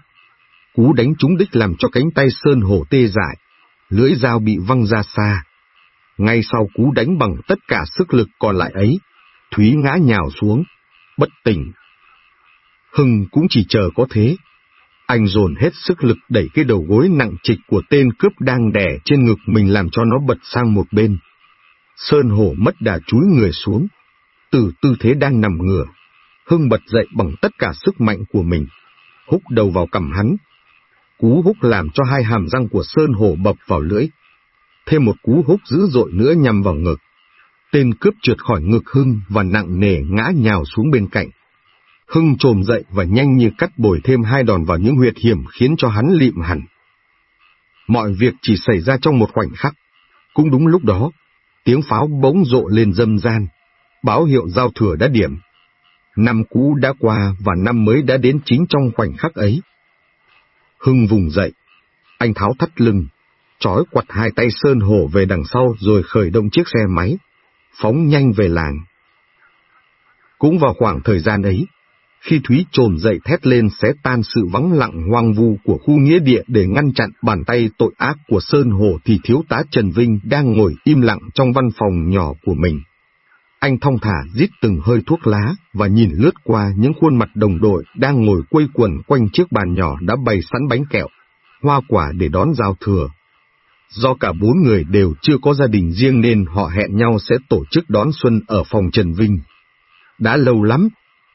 cú đánh trúng đích làm cho cánh tay Sơn Hổ tê dại, lưỡi dao bị văng ra xa. Ngay sau cú đánh bằng tất cả sức lực còn lại ấy, Thúy ngã nhào xuống, bất tỉnh. Hưng cũng chỉ chờ có thế. Anh dồn hết sức lực đẩy cái đầu gối nặng trịch của tên cướp đang đè trên ngực mình làm cho nó bật sang một bên. Sơn Hổ mất đà chúi người xuống, từ tư thế đang nằm ngửa. Hưng bật dậy bằng tất cả sức mạnh của mình, húc đầu vào cằm hắn. Cú húc làm cho hai hàm răng của Sơn Hổ bập vào lưỡi. Thêm một cú húc dữ dội nữa nhằm vào ngực. Tên cướp trượt khỏi ngực Hưng và nặng nề ngã nhào xuống bên cạnh. Hưng trồm dậy và nhanh như cắt bồi thêm hai đòn vào những huyệt hiểm khiến cho hắn lịm hẳn. Mọi việc chỉ xảy ra trong một khoảnh khắc. Cũng đúng lúc đó, tiếng pháo bỗng rộ lên dâm gian, báo hiệu giao thừa đã điểm. Năm cũ đã qua và năm mới đã đến chính trong khoảnh khắc ấy. Hưng vùng dậy, anh tháo thắt lưng, trói quặt hai tay sơn hổ về đằng sau rồi khởi động chiếc xe máy, phóng nhanh về làng. Cũng vào khoảng thời gian ấy, khi Thúy trồn dậy thét lên sẽ tan sự vắng lặng hoang vu của khu nghĩa địa để ngăn chặn bàn tay tội ác của Sơn Hồ thì thiếu tá Trần Vinh đang ngồi im lặng trong văn phòng nhỏ của mình. Anh thong thả rít từng hơi thuốc lá và nhìn lướt qua những khuôn mặt đồng đội đang ngồi quây quần quanh chiếc bàn nhỏ đã bày sẵn bánh kẹo, hoa quả để đón giao thừa. Do cả bốn người đều chưa có gia đình riêng nên họ hẹn nhau sẽ tổ chức đón xuân ở phòng Trần Vinh. Đã lâu lắm,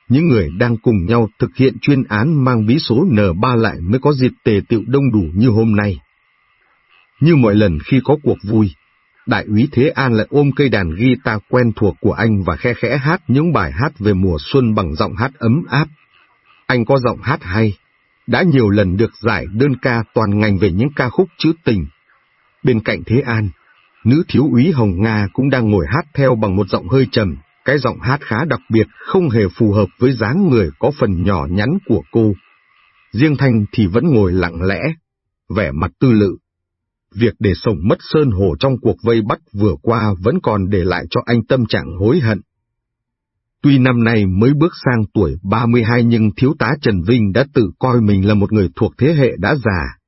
những người đang cùng nhau thực hiện chuyên án mang bí số N3 lại mới có dịp tề tiệu đông đủ như hôm nay. Như mọi lần khi có cuộc vui, Đại úy Thế An lại ôm cây đàn guitar quen thuộc của anh và khe khẽ hát những bài hát về mùa xuân bằng giọng hát ấm áp. Anh có giọng hát hay, đã nhiều lần được giải đơn ca toàn ngành về những ca khúc trữ tình. Bên cạnh Thế An, nữ thiếu úy Hồng Nga cũng đang ngồi hát theo bằng một giọng hơi trầm, cái giọng hát khá đặc biệt không hề phù hợp với dáng người có phần nhỏ nhắn của cô. Riêng Thanh thì vẫn ngồi lặng lẽ, vẻ mặt tư lự. Việc để sổng mất Sơn Hồ trong cuộc vây bắt vừa qua vẫn còn để lại cho anh tâm trạng hối hận. Tuy năm nay mới bước sang tuổi 32 nhưng thiếu tá Trần Vinh đã tự coi mình là một người thuộc thế hệ đã già,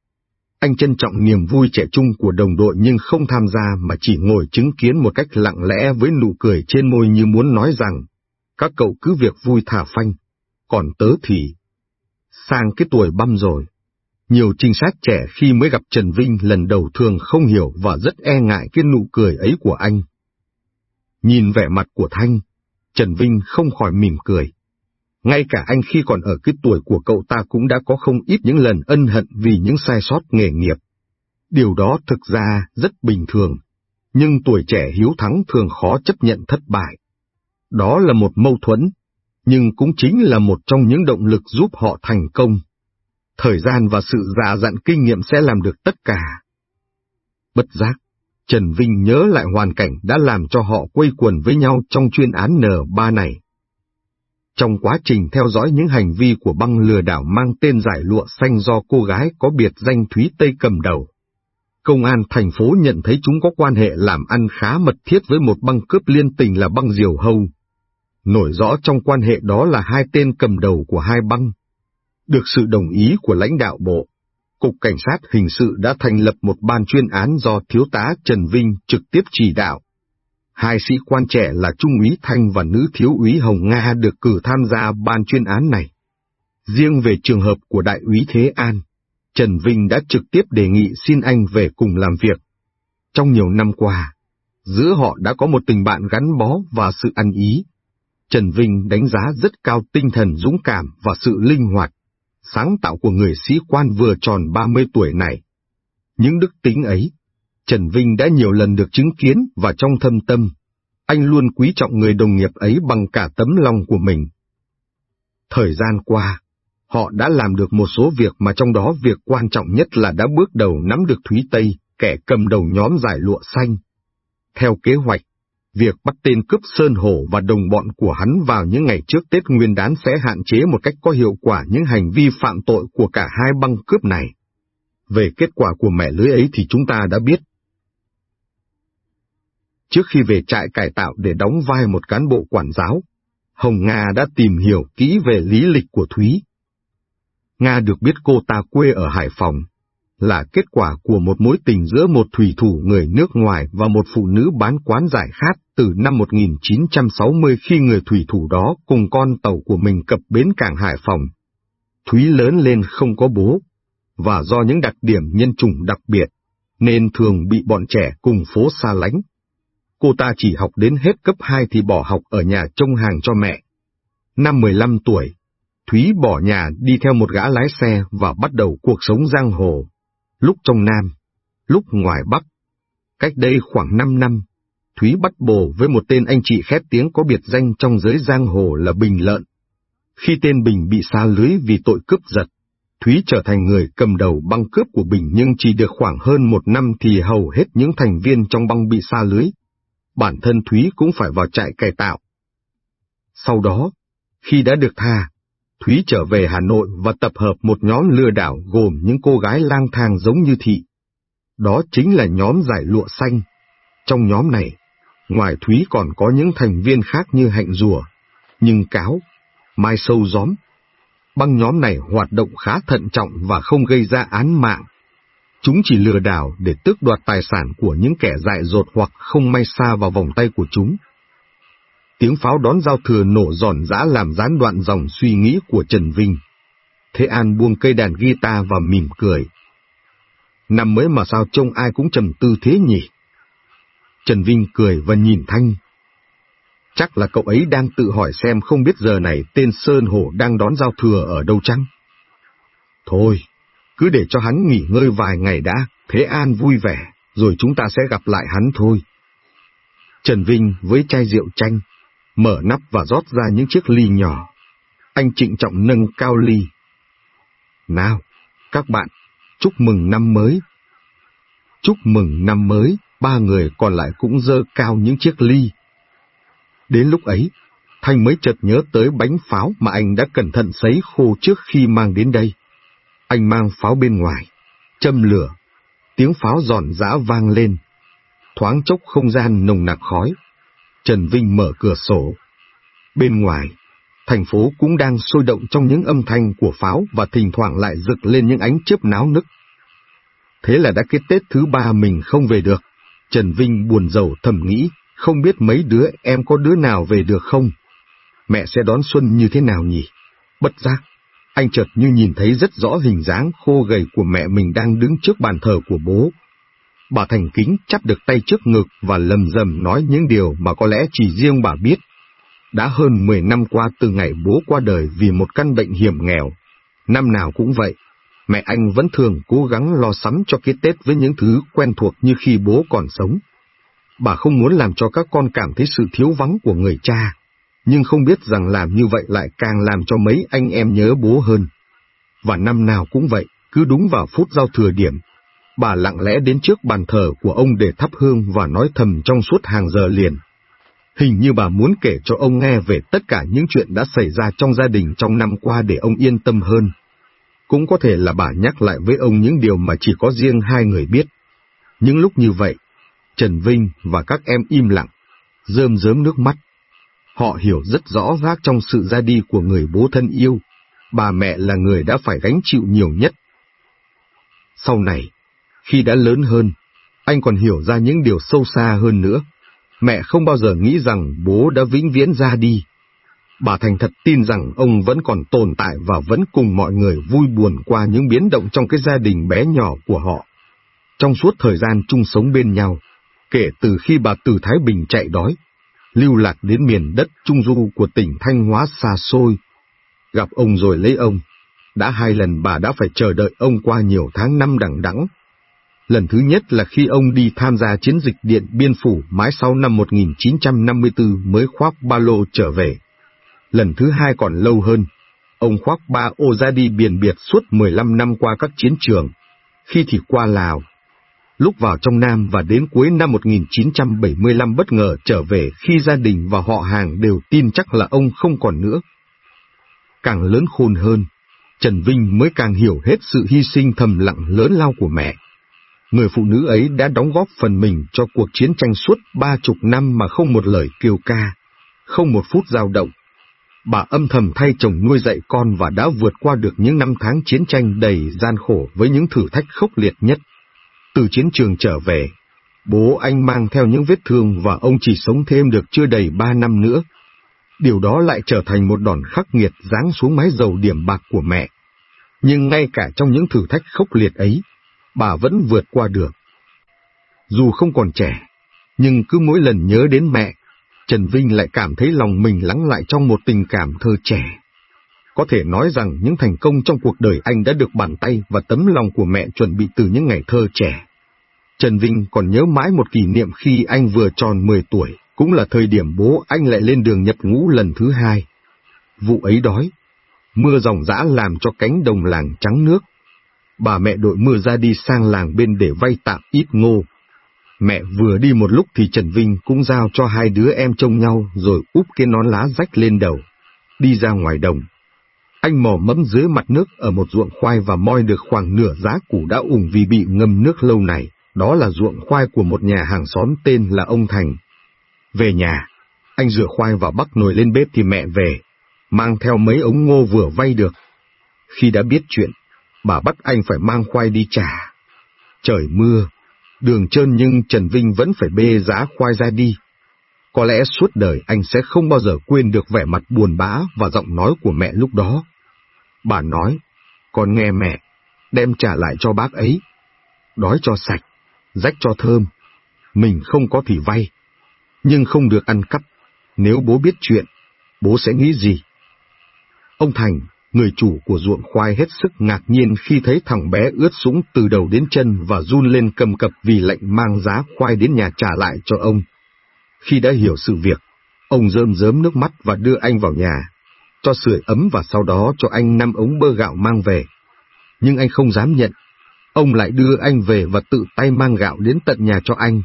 anh trân trọng niềm vui trẻ trung của đồng đội nhưng không tham gia mà chỉ ngồi chứng kiến một cách lặng lẽ với nụ cười trên môi như muốn nói rằng, các cậu cứ việc vui thả phanh, còn tớ thì... Sang cái tuổi băm rồi. Nhiều trinh sát trẻ khi mới gặp Trần Vinh lần đầu thường không hiểu và rất e ngại cái nụ cười ấy của anh. Nhìn vẻ mặt của Thanh, Trần Vinh không khỏi mỉm cười. Ngay cả anh khi còn ở cái tuổi của cậu ta cũng đã có không ít những lần ân hận vì những sai sót nghề nghiệp. Điều đó thực ra rất bình thường, nhưng tuổi trẻ hiếu thắng thường khó chấp nhận thất bại. Đó là một mâu thuẫn, nhưng cũng chính là một trong những động lực giúp họ thành công. Thời gian và sự già dặn kinh nghiệm sẽ làm được tất cả. Bất giác, Trần Vinh nhớ lại hoàn cảnh đã làm cho họ quây quần với nhau trong chuyên án N3 này. Trong quá trình theo dõi những hành vi của băng lừa đảo mang tên giải lụa xanh do cô gái có biệt danh Thúy Tây cầm đầu, công an thành phố nhận thấy chúng có quan hệ làm ăn khá mật thiết với một băng cướp liên tình là băng Diều Hâu. Nổi rõ trong quan hệ đó là hai tên cầm đầu của hai băng. Được sự đồng ý của lãnh đạo bộ, Cục Cảnh sát Hình sự đã thành lập một ban chuyên án do Thiếu tá Trần Vinh trực tiếp chỉ đạo. Hai sĩ quan trẻ là Trung úy Thanh và nữ thiếu úy Hồng Nga được cử tham gia ban chuyên án này. Riêng về trường hợp của đại úy Thế An, Trần Vinh đã trực tiếp đề nghị xin anh về cùng làm việc. Trong nhiều năm qua, giữa họ đã có một tình bạn gắn bó và sự ăn ý. Trần Vinh đánh giá rất cao tinh thần dũng cảm và sự linh hoạt, sáng tạo của người sĩ quan vừa tròn 30 tuổi này. Những đức tính ấy Trần Vinh đã nhiều lần được chứng kiến và trong thâm tâm, anh luôn quý trọng người đồng nghiệp ấy bằng cả tấm lòng của mình. Thời gian qua, họ đã làm được một số việc mà trong đó việc quan trọng nhất là đã bước đầu nắm được Thúy Tây, kẻ cầm đầu nhóm giải lụa xanh. Theo kế hoạch, việc bắt tên cướp Sơn Hổ và đồng bọn của hắn vào những ngày trước Tết Nguyên đán sẽ hạn chế một cách có hiệu quả những hành vi phạm tội của cả hai băng cướp này. Về kết quả của mẹ lưới ấy thì chúng ta đã biết, Trước khi về trại cải tạo để đóng vai một cán bộ quản giáo, Hồng Nga đã tìm hiểu kỹ về lý lịch của Thúy. Nga được biết cô ta quê ở Hải Phòng, là kết quả của một mối tình giữa một thủy thủ người nước ngoài và một phụ nữ bán quán giải khát từ năm 1960 khi người thủy thủ đó cùng con tàu của mình cập bến cảng Hải Phòng. Thúy lớn lên không có bố, và do những đặc điểm nhân chủng đặc biệt, nên thường bị bọn trẻ cùng phố xa lánh. Cô ta chỉ học đến hết cấp 2 thì bỏ học ở nhà trông hàng cho mẹ. Năm 15 tuổi, Thúy bỏ nhà đi theo một gã lái xe và bắt đầu cuộc sống giang hồ, lúc trong Nam, lúc ngoài Bắc. Cách đây khoảng 5 năm, Thúy bắt bồ với một tên anh chị khét tiếng có biệt danh trong giới giang hồ là Bình Lợn. Khi tên Bình bị xa lưới vì tội cướp giật, Thúy trở thành người cầm đầu băng cướp của Bình nhưng chỉ được khoảng hơn một năm thì hầu hết những thành viên trong băng bị xa lưới. Bản thân Thúy cũng phải vào trại cải tạo. Sau đó, khi đã được tha, Thúy trở về Hà Nội và tập hợp một nhóm lừa đảo gồm những cô gái lang thang giống như thị. Đó chính là nhóm giải lụa xanh. Trong nhóm này, ngoài Thúy còn có những thành viên khác như Hạnh Rùa, Nhưng Cáo, Mai Sâu Gióm. Băng nhóm này hoạt động khá thận trọng và không gây ra án mạng. Chúng chỉ lừa đảo để tước đoạt tài sản của những kẻ dại dột hoặc không may xa vào vòng tay của chúng. Tiếng pháo đón giao thừa nổ giòn giã làm gián đoạn dòng suy nghĩ của Trần Vinh. Thế An buông cây đàn guitar và mỉm cười. Năm mới mà sao trông ai cũng trầm tư thế nhỉ? Trần Vinh cười và nhìn Thanh. Chắc là cậu ấy đang tự hỏi xem không biết giờ này tên Sơn Hổ đang đón giao thừa ở đâu chăng? Thôi, cứ để cho hắn nghỉ ngơi vài ngày đã, Thế An vui vẻ, rồi chúng ta sẽ gặp lại hắn thôi. Trần Vinh với chai rượu chanh, mở nắp và rót ra những chiếc ly nhỏ. Anh trịnh trọng nâng cao ly. Nào, các bạn, chúc mừng năm mới. Chúc mừng năm mới, ba người còn lại cũng dơ cao những chiếc ly. Đến lúc ấy, Thanh mới chợt nhớ tới bánh pháo mà anh đã cẩn thận sấy khô trước khi mang đến đây. Anh mang pháo bên ngoài, châm lửa, tiếng pháo giòn giã vang lên. Thoáng chốc không gian nồng nặc khói, Trần Vinh mở cửa sổ. Bên ngoài, thành phố cũng đang sôi động trong những âm thanh của pháo và thỉnh thoảng lại rực lên những ánh chớp náo nức. Thế là đã kết Tết thứ ba mình không về được. Trần Vinh buồn rầu thầm nghĩ, không biết mấy đứa em có đứa nào về được không? Mẹ sẽ đón xuân như thế nào nhỉ? Bất giác, anh chợt như nhìn thấy rất rõ hình dáng khô gầy của mẹ mình đang đứng trước bàn thờ của bố, Bà thành kính chắp được tay trước ngực và lầm rầm nói những điều mà có lẽ chỉ riêng bà biết. Đã hơn 10 năm qua từ ngày bố qua đời vì một căn bệnh hiểm nghèo. Năm nào cũng vậy, mẹ anh vẫn thường cố gắng lo sắm cho cái Tết với những thứ quen thuộc như khi bố còn sống. Bà không muốn làm cho các con cảm thấy sự thiếu vắng của người cha, nhưng không biết rằng làm như vậy lại càng làm cho mấy anh em nhớ bố hơn. Và năm nào cũng vậy, cứ đúng vào phút giao thừa điểm, bà lặng lẽ đến trước bàn thờ của ông để thắp hương và nói thầm trong suốt hàng giờ liền. Hình như bà muốn kể cho ông nghe về tất cả những chuyện đã xảy ra trong gia đình trong năm qua để ông yên tâm hơn. Cũng có thể là bà nhắc lại với ông những điều mà chỉ có riêng hai người biết. Những lúc như vậy, Trần Vinh và các em im lặng, rơm rớm nước mắt. Họ hiểu rất rõ rác trong sự ra đi của người bố thân yêu, bà mẹ là người đã phải gánh chịu nhiều nhất. Sau này, khi đã lớn hơn, anh còn hiểu ra những điều sâu xa hơn nữa. Mẹ không bao giờ nghĩ rằng bố đã vĩnh viễn ra đi. Bà thành thật tin rằng ông vẫn còn tồn tại và vẫn cùng mọi người vui buồn qua những biến động trong cái gia đình bé nhỏ của họ. Trong suốt thời gian chung sống bên nhau, kể từ khi bà từ Thái Bình chạy đói, lưu lạc đến miền đất trung du của tỉnh Thanh Hóa xa xôi, gặp ông rồi lấy ông. Đã hai lần bà đã phải chờ đợi ông qua nhiều tháng năm đằng đẵng Lần thứ nhất là khi ông đi tham gia chiến dịch Điện Biên Phủ mãi sau năm 1954 mới khoác ba lô trở về. Lần thứ hai còn lâu hơn, ông khoác ba ô ra đi biển biệt suốt 15 năm qua các chiến trường, khi thì qua Lào, lúc vào trong Nam và đến cuối năm 1975 bất ngờ trở về khi gia đình và họ hàng đều tin chắc là ông không còn nữa. Càng lớn khôn hơn, Trần Vinh mới càng hiểu hết sự hy sinh thầm lặng lớn lao của mẹ người phụ nữ ấy đã đóng góp phần mình cho cuộc chiến tranh suốt ba chục năm mà không một lời kêu ca, không một phút dao động. bà âm thầm thay chồng nuôi dạy con và đã vượt qua được những năm tháng chiến tranh đầy gian khổ với những thử thách khốc liệt nhất. Từ chiến trường trở về, bố anh mang theo những vết thương và ông chỉ sống thêm được chưa đầy ba năm nữa. Điều đó lại trở thành một đòn khắc nghiệt giáng xuống mái dầu điểm bạc của mẹ. Nhưng ngay cả trong những thử thách khốc liệt ấy, bà vẫn vượt qua được. Dù không còn trẻ, nhưng cứ mỗi lần nhớ đến mẹ, Trần Vinh lại cảm thấy lòng mình lắng lại trong một tình cảm thơ trẻ. Có thể nói rằng những thành công trong cuộc đời anh đã được bàn tay và tấm lòng của mẹ chuẩn bị từ những ngày thơ trẻ. Trần Vinh còn nhớ mãi một kỷ niệm khi anh vừa tròn 10 tuổi, cũng là thời điểm bố anh lại lên đường nhập ngũ lần thứ hai. Vụ ấy đói, mưa dòng dã làm cho cánh đồng làng trắng nước. Bà mẹ đội mưa ra đi sang làng bên để vay tạm ít ngô, Mẹ vừa đi một lúc thì Trần Vinh cũng giao cho hai đứa em trông nhau rồi úp cái nón lá rách lên đầu, đi ra ngoài đồng. Anh mò mẫm dưới mặt nước ở một ruộng khoai và moi được khoảng nửa giá củ đã ủng vì bị ngâm nước lâu này, đó là ruộng khoai của một nhà hàng xóm tên là ông Thành. Về nhà, anh rửa khoai và bắt nồi lên bếp thì mẹ về, mang theo mấy ống ngô vừa vay được. Khi đã biết chuyện, bà bắt anh phải mang khoai đi trả. Trời mưa, Đường trơn nhưng Trần Vinh vẫn phải bê giá khoai ra đi. Có lẽ suốt đời anh sẽ không bao giờ quên được vẻ mặt buồn bã và giọng nói của mẹ lúc đó. Bà nói, con nghe mẹ, đem trả lại cho bác ấy. Đói cho sạch, rách cho thơm. Mình không có thì vay, nhưng không được ăn cắp. Nếu bố biết chuyện, bố sẽ nghĩ gì? Ông Thành người chủ của ruộng khoai hết sức ngạc nhiên khi thấy thằng bé ướt sũng từ đầu đến chân và run lên cầm cập vì lệnh mang giá khoai đến nhà trả lại cho ông. Khi đã hiểu sự việc, ông rơm rớm nước mắt và đưa anh vào nhà, cho sưởi ấm và sau đó cho anh năm ống bơ gạo mang về. Nhưng anh không dám nhận, ông lại đưa anh về và tự tay mang gạo đến tận nhà cho anh.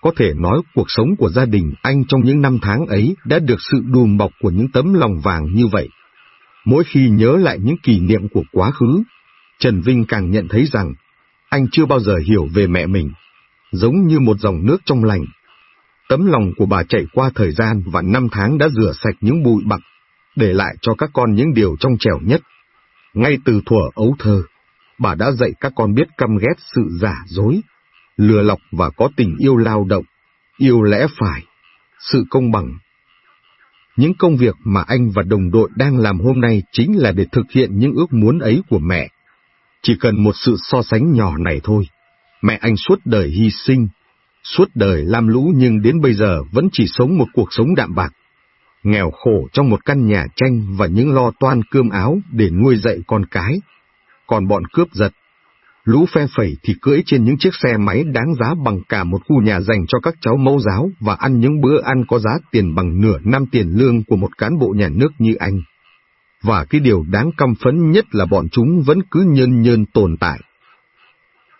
Có thể nói cuộc sống của gia đình anh trong những năm tháng ấy đã được sự đùm bọc của những tấm lòng vàng như vậy. Mỗi khi nhớ lại những kỷ niệm của quá khứ, Trần Vinh càng nhận thấy rằng anh chưa bao giờ hiểu về mẹ mình, giống như một dòng nước trong lành. Tấm lòng của bà chạy qua thời gian và năm tháng đã rửa sạch những bụi bặm, để lại cho các con những điều trong trẻo nhất. Ngay từ thuở ấu thơ, bà đã dạy các con biết căm ghét sự giả dối, lừa lọc và có tình yêu lao động, yêu lẽ phải, sự công bằng những công việc mà anh và đồng đội đang làm hôm nay chính là để thực hiện những ước muốn ấy của mẹ. Chỉ cần một sự so sánh nhỏ này thôi, mẹ anh suốt đời hy sinh, suốt đời lam lũ nhưng đến bây giờ vẫn chỉ sống một cuộc sống đạm bạc, nghèo khổ trong một căn nhà tranh và những lo toan cơm áo để nuôi dạy con cái. Còn bọn cướp giật, Lũ phe phẩy thì cưỡi trên những chiếc xe máy đáng giá bằng cả một khu nhà dành cho các cháu mẫu giáo và ăn những bữa ăn có giá tiền bằng nửa năm tiền lương của một cán bộ nhà nước như anh. Và cái điều đáng căm phấn nhất là bọn chúng vẫn cứ nhân nhân tồn tại.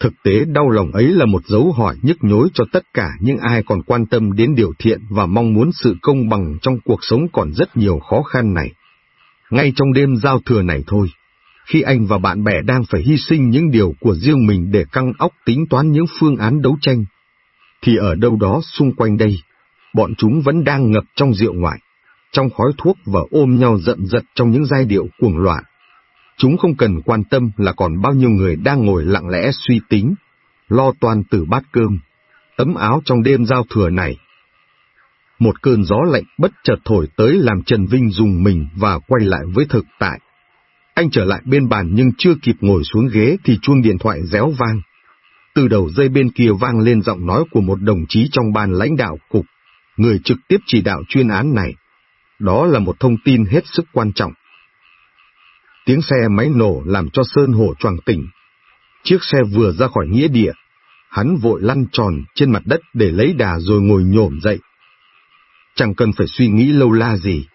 Thực tế đau lòng ấy là một dấu hỏi nhức nhối cho tất cả những ai còn quan tâm đến điều thiện và mong muốn sự công bằng trong cuộc sống còn rất nhiều khó khăn này. Ngay trong đêm giao thừa này thôi, khi anh và bạn bè đang phải hy sinh những điều của riêng mình để căng óc tính toán những phương án đấu tranh, thì ở đâu đó xung quanh đây, bọn chúng vẫn đang ngập trong rượu ngoại, trong khói thuốc và ôm nhau giận giật trong những giai điệu cuồng loạn. Chúng không cần quan tâm là còn bao nhiêu người đang ngồi lặng lẽ suy tính, lo toan từ bát cơm, tấm áo trong đêm giao thừa này. Một cơn gió lạnh bất chợt thổi tới làm Trần Vinh dùng mình và quay lại với thực tại. Anh trở lại bên bàn nhưng chưa kịp ngồi xuống ghế thì chuông điện thoại réo vang. Từ đầu dây bên kia vang lên giọng nói của một đồng chí trong ban lãnh đạo cục, người trực tiếp chỉ đạo chuyên án này. Đó là một thông tin hết sức quan trọng. Tiếng xe máy nổ làm cho Sơn Hổ choàng tỉnh. Chiếc xe vừa ra khỏi nghĩa địa, hắn vội lăn tròn trên mặt đất để lấy đà rồi ngồi nhổm dậy. Chẳng cần phải suy nghĩ lâu la gì,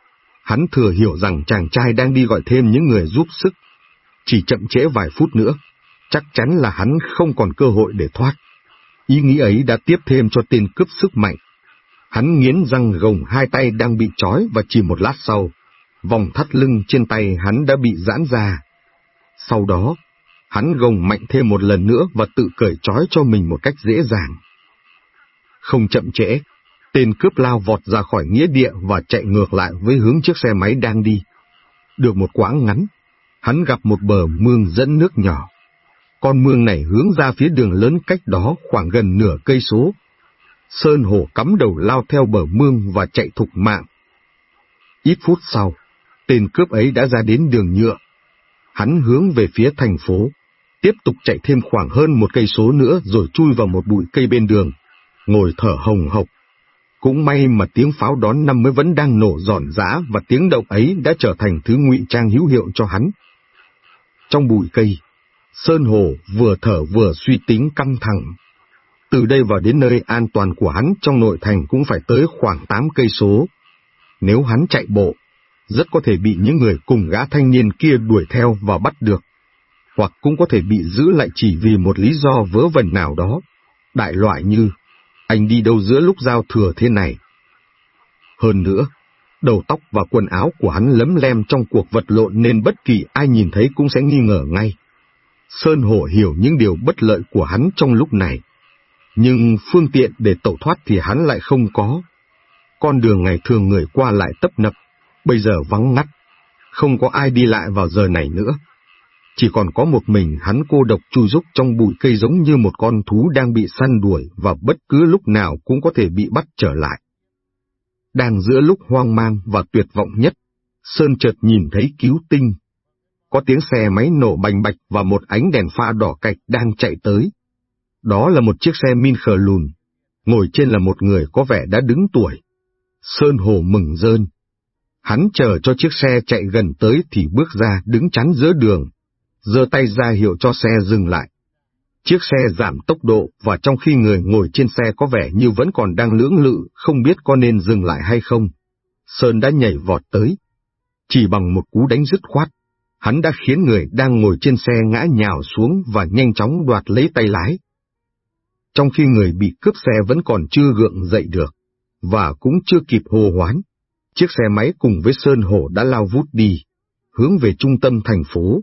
Hắn thừa hiểu rằng chàng trai đang đi gọi thêm những người giúp sức. Chỉ chậm trễ vài phút nữa, chắc chắn là hắn không còn cơ hội để thoát. Ý nghĩ ấy đã tiếp thêm cho tên cướp sức mạnh. Hắn nghiến răng gồng hai tay đang bị trói và chỉ một lát sau, vòng thắt lưng trên tay hắn đã bị giãn ra. Sau đó, hắn gồng mạnh thêm một lần nữa và tự cởi trói cho mình một cách dễ dàng. Không chậm trễ, Tên cướp lao vọt ra khỏi nghĩa địa và chạy ngược lại với hướng chiếc xe máy đang đi. Được một quãng ngắn, hắn gặp một bờ mương dẫn nước nhỏ. Con mương này hướng ra phía đường lớn cách đó khoảng gần nửa cây số. Sơn hổ cắm đầu lao theo bờ mương và chạy thục mạng. Ít phút sau, tên cướp ấy đã ra đến đường nhựa. Hắn hướng về phía thành phố, tiếp tục chạy thêm khoảng hơn một cây số nữa rồi chui vào một bụi cây bên đường, ngồi thở hồng hộc. Cũng may mà tiếng pháo đón năm mới vẫn đang nổ giòn giã và tiếng động ấy đã trở thành thứ ngụy trang hữu hiệu cho hắn. Trong bụi cây, Sơn Hồ vừa thở vừa suy tính căng thẳng. Từ đây vào đến nơi an toàn của hắn trong nội thành cũng phải tới khoảng 8 cây số. Nếu hắn chạy bộ, rất có thể bị những người cùng gã thanh niên kia đuổi theo và bắt được, hoặc cũng có thể bị giữ lại chỉ vì một lý do vớ vẩn nào đó, đại loại như anh đi đâu giữa lúc giao thừa thế này. Hơn nữa, đầu tóc và quần áo của hắn lấm lem trong cuộc vật lộn nên bất kỳ ai nhìn thấy cũng sẽ nghi ngờ ngay. Sơn Hổ hiểu những điều bất lợi của hắn trong lúc này, nhưng phương tiện để tẩu thoát thì hắn lại không có. Con đường ngày thường người qua lại tấp nập, bây giờ vắng ngắt, không có ai đi lại vào giờ này nữa. Chỉ còn có một mình hắn cô độc chui rúc trong bụi cây giống như một con thú đang bị săn đuổi và bất cứ lúc nào cũng có thể bị bắt trở lại. Đang giữa lúc hoang mang và tuyệt vọng nhất, Sơn chợt nhìn thấy cứu tinh. Có tiếng xe máy nổ bành bạch và một ánh đèn pha đỏ cạch đang chạy tới. Đó là một chiếc xe min khờ lùn, ngồi trên là một người có vẻ đã đứng tuổi. Sơn Hồ mừng rơn. Hắn chờ cho chiếc xe chạy gần tới thì bước ra đứng chắn giữa đường, giơ tay ra hiệu cho xe dừng lại. Chiếc xe giảm tốc độ và trong khi người ngồi trên xe có vẻ như vẫn còn đang lưỡng lự, không biết có nên dừng lại hay không. Sơn đã nhảy vọt tới. Chỉ bằng một cú đánh dứt khoát, hắn đã khiến người đang ngồi trên xe ngã nhào xuống và nhanh chóng đoạt lấy tay lái. Trong khi người bị cướp xe vẫn còn chưa gượng dậy được, và cũng chưa kịp hồ hoán, chiếc xe máy cùng với Sơn Hổ đã lao vút đi, hướng về trung tâm thành phố.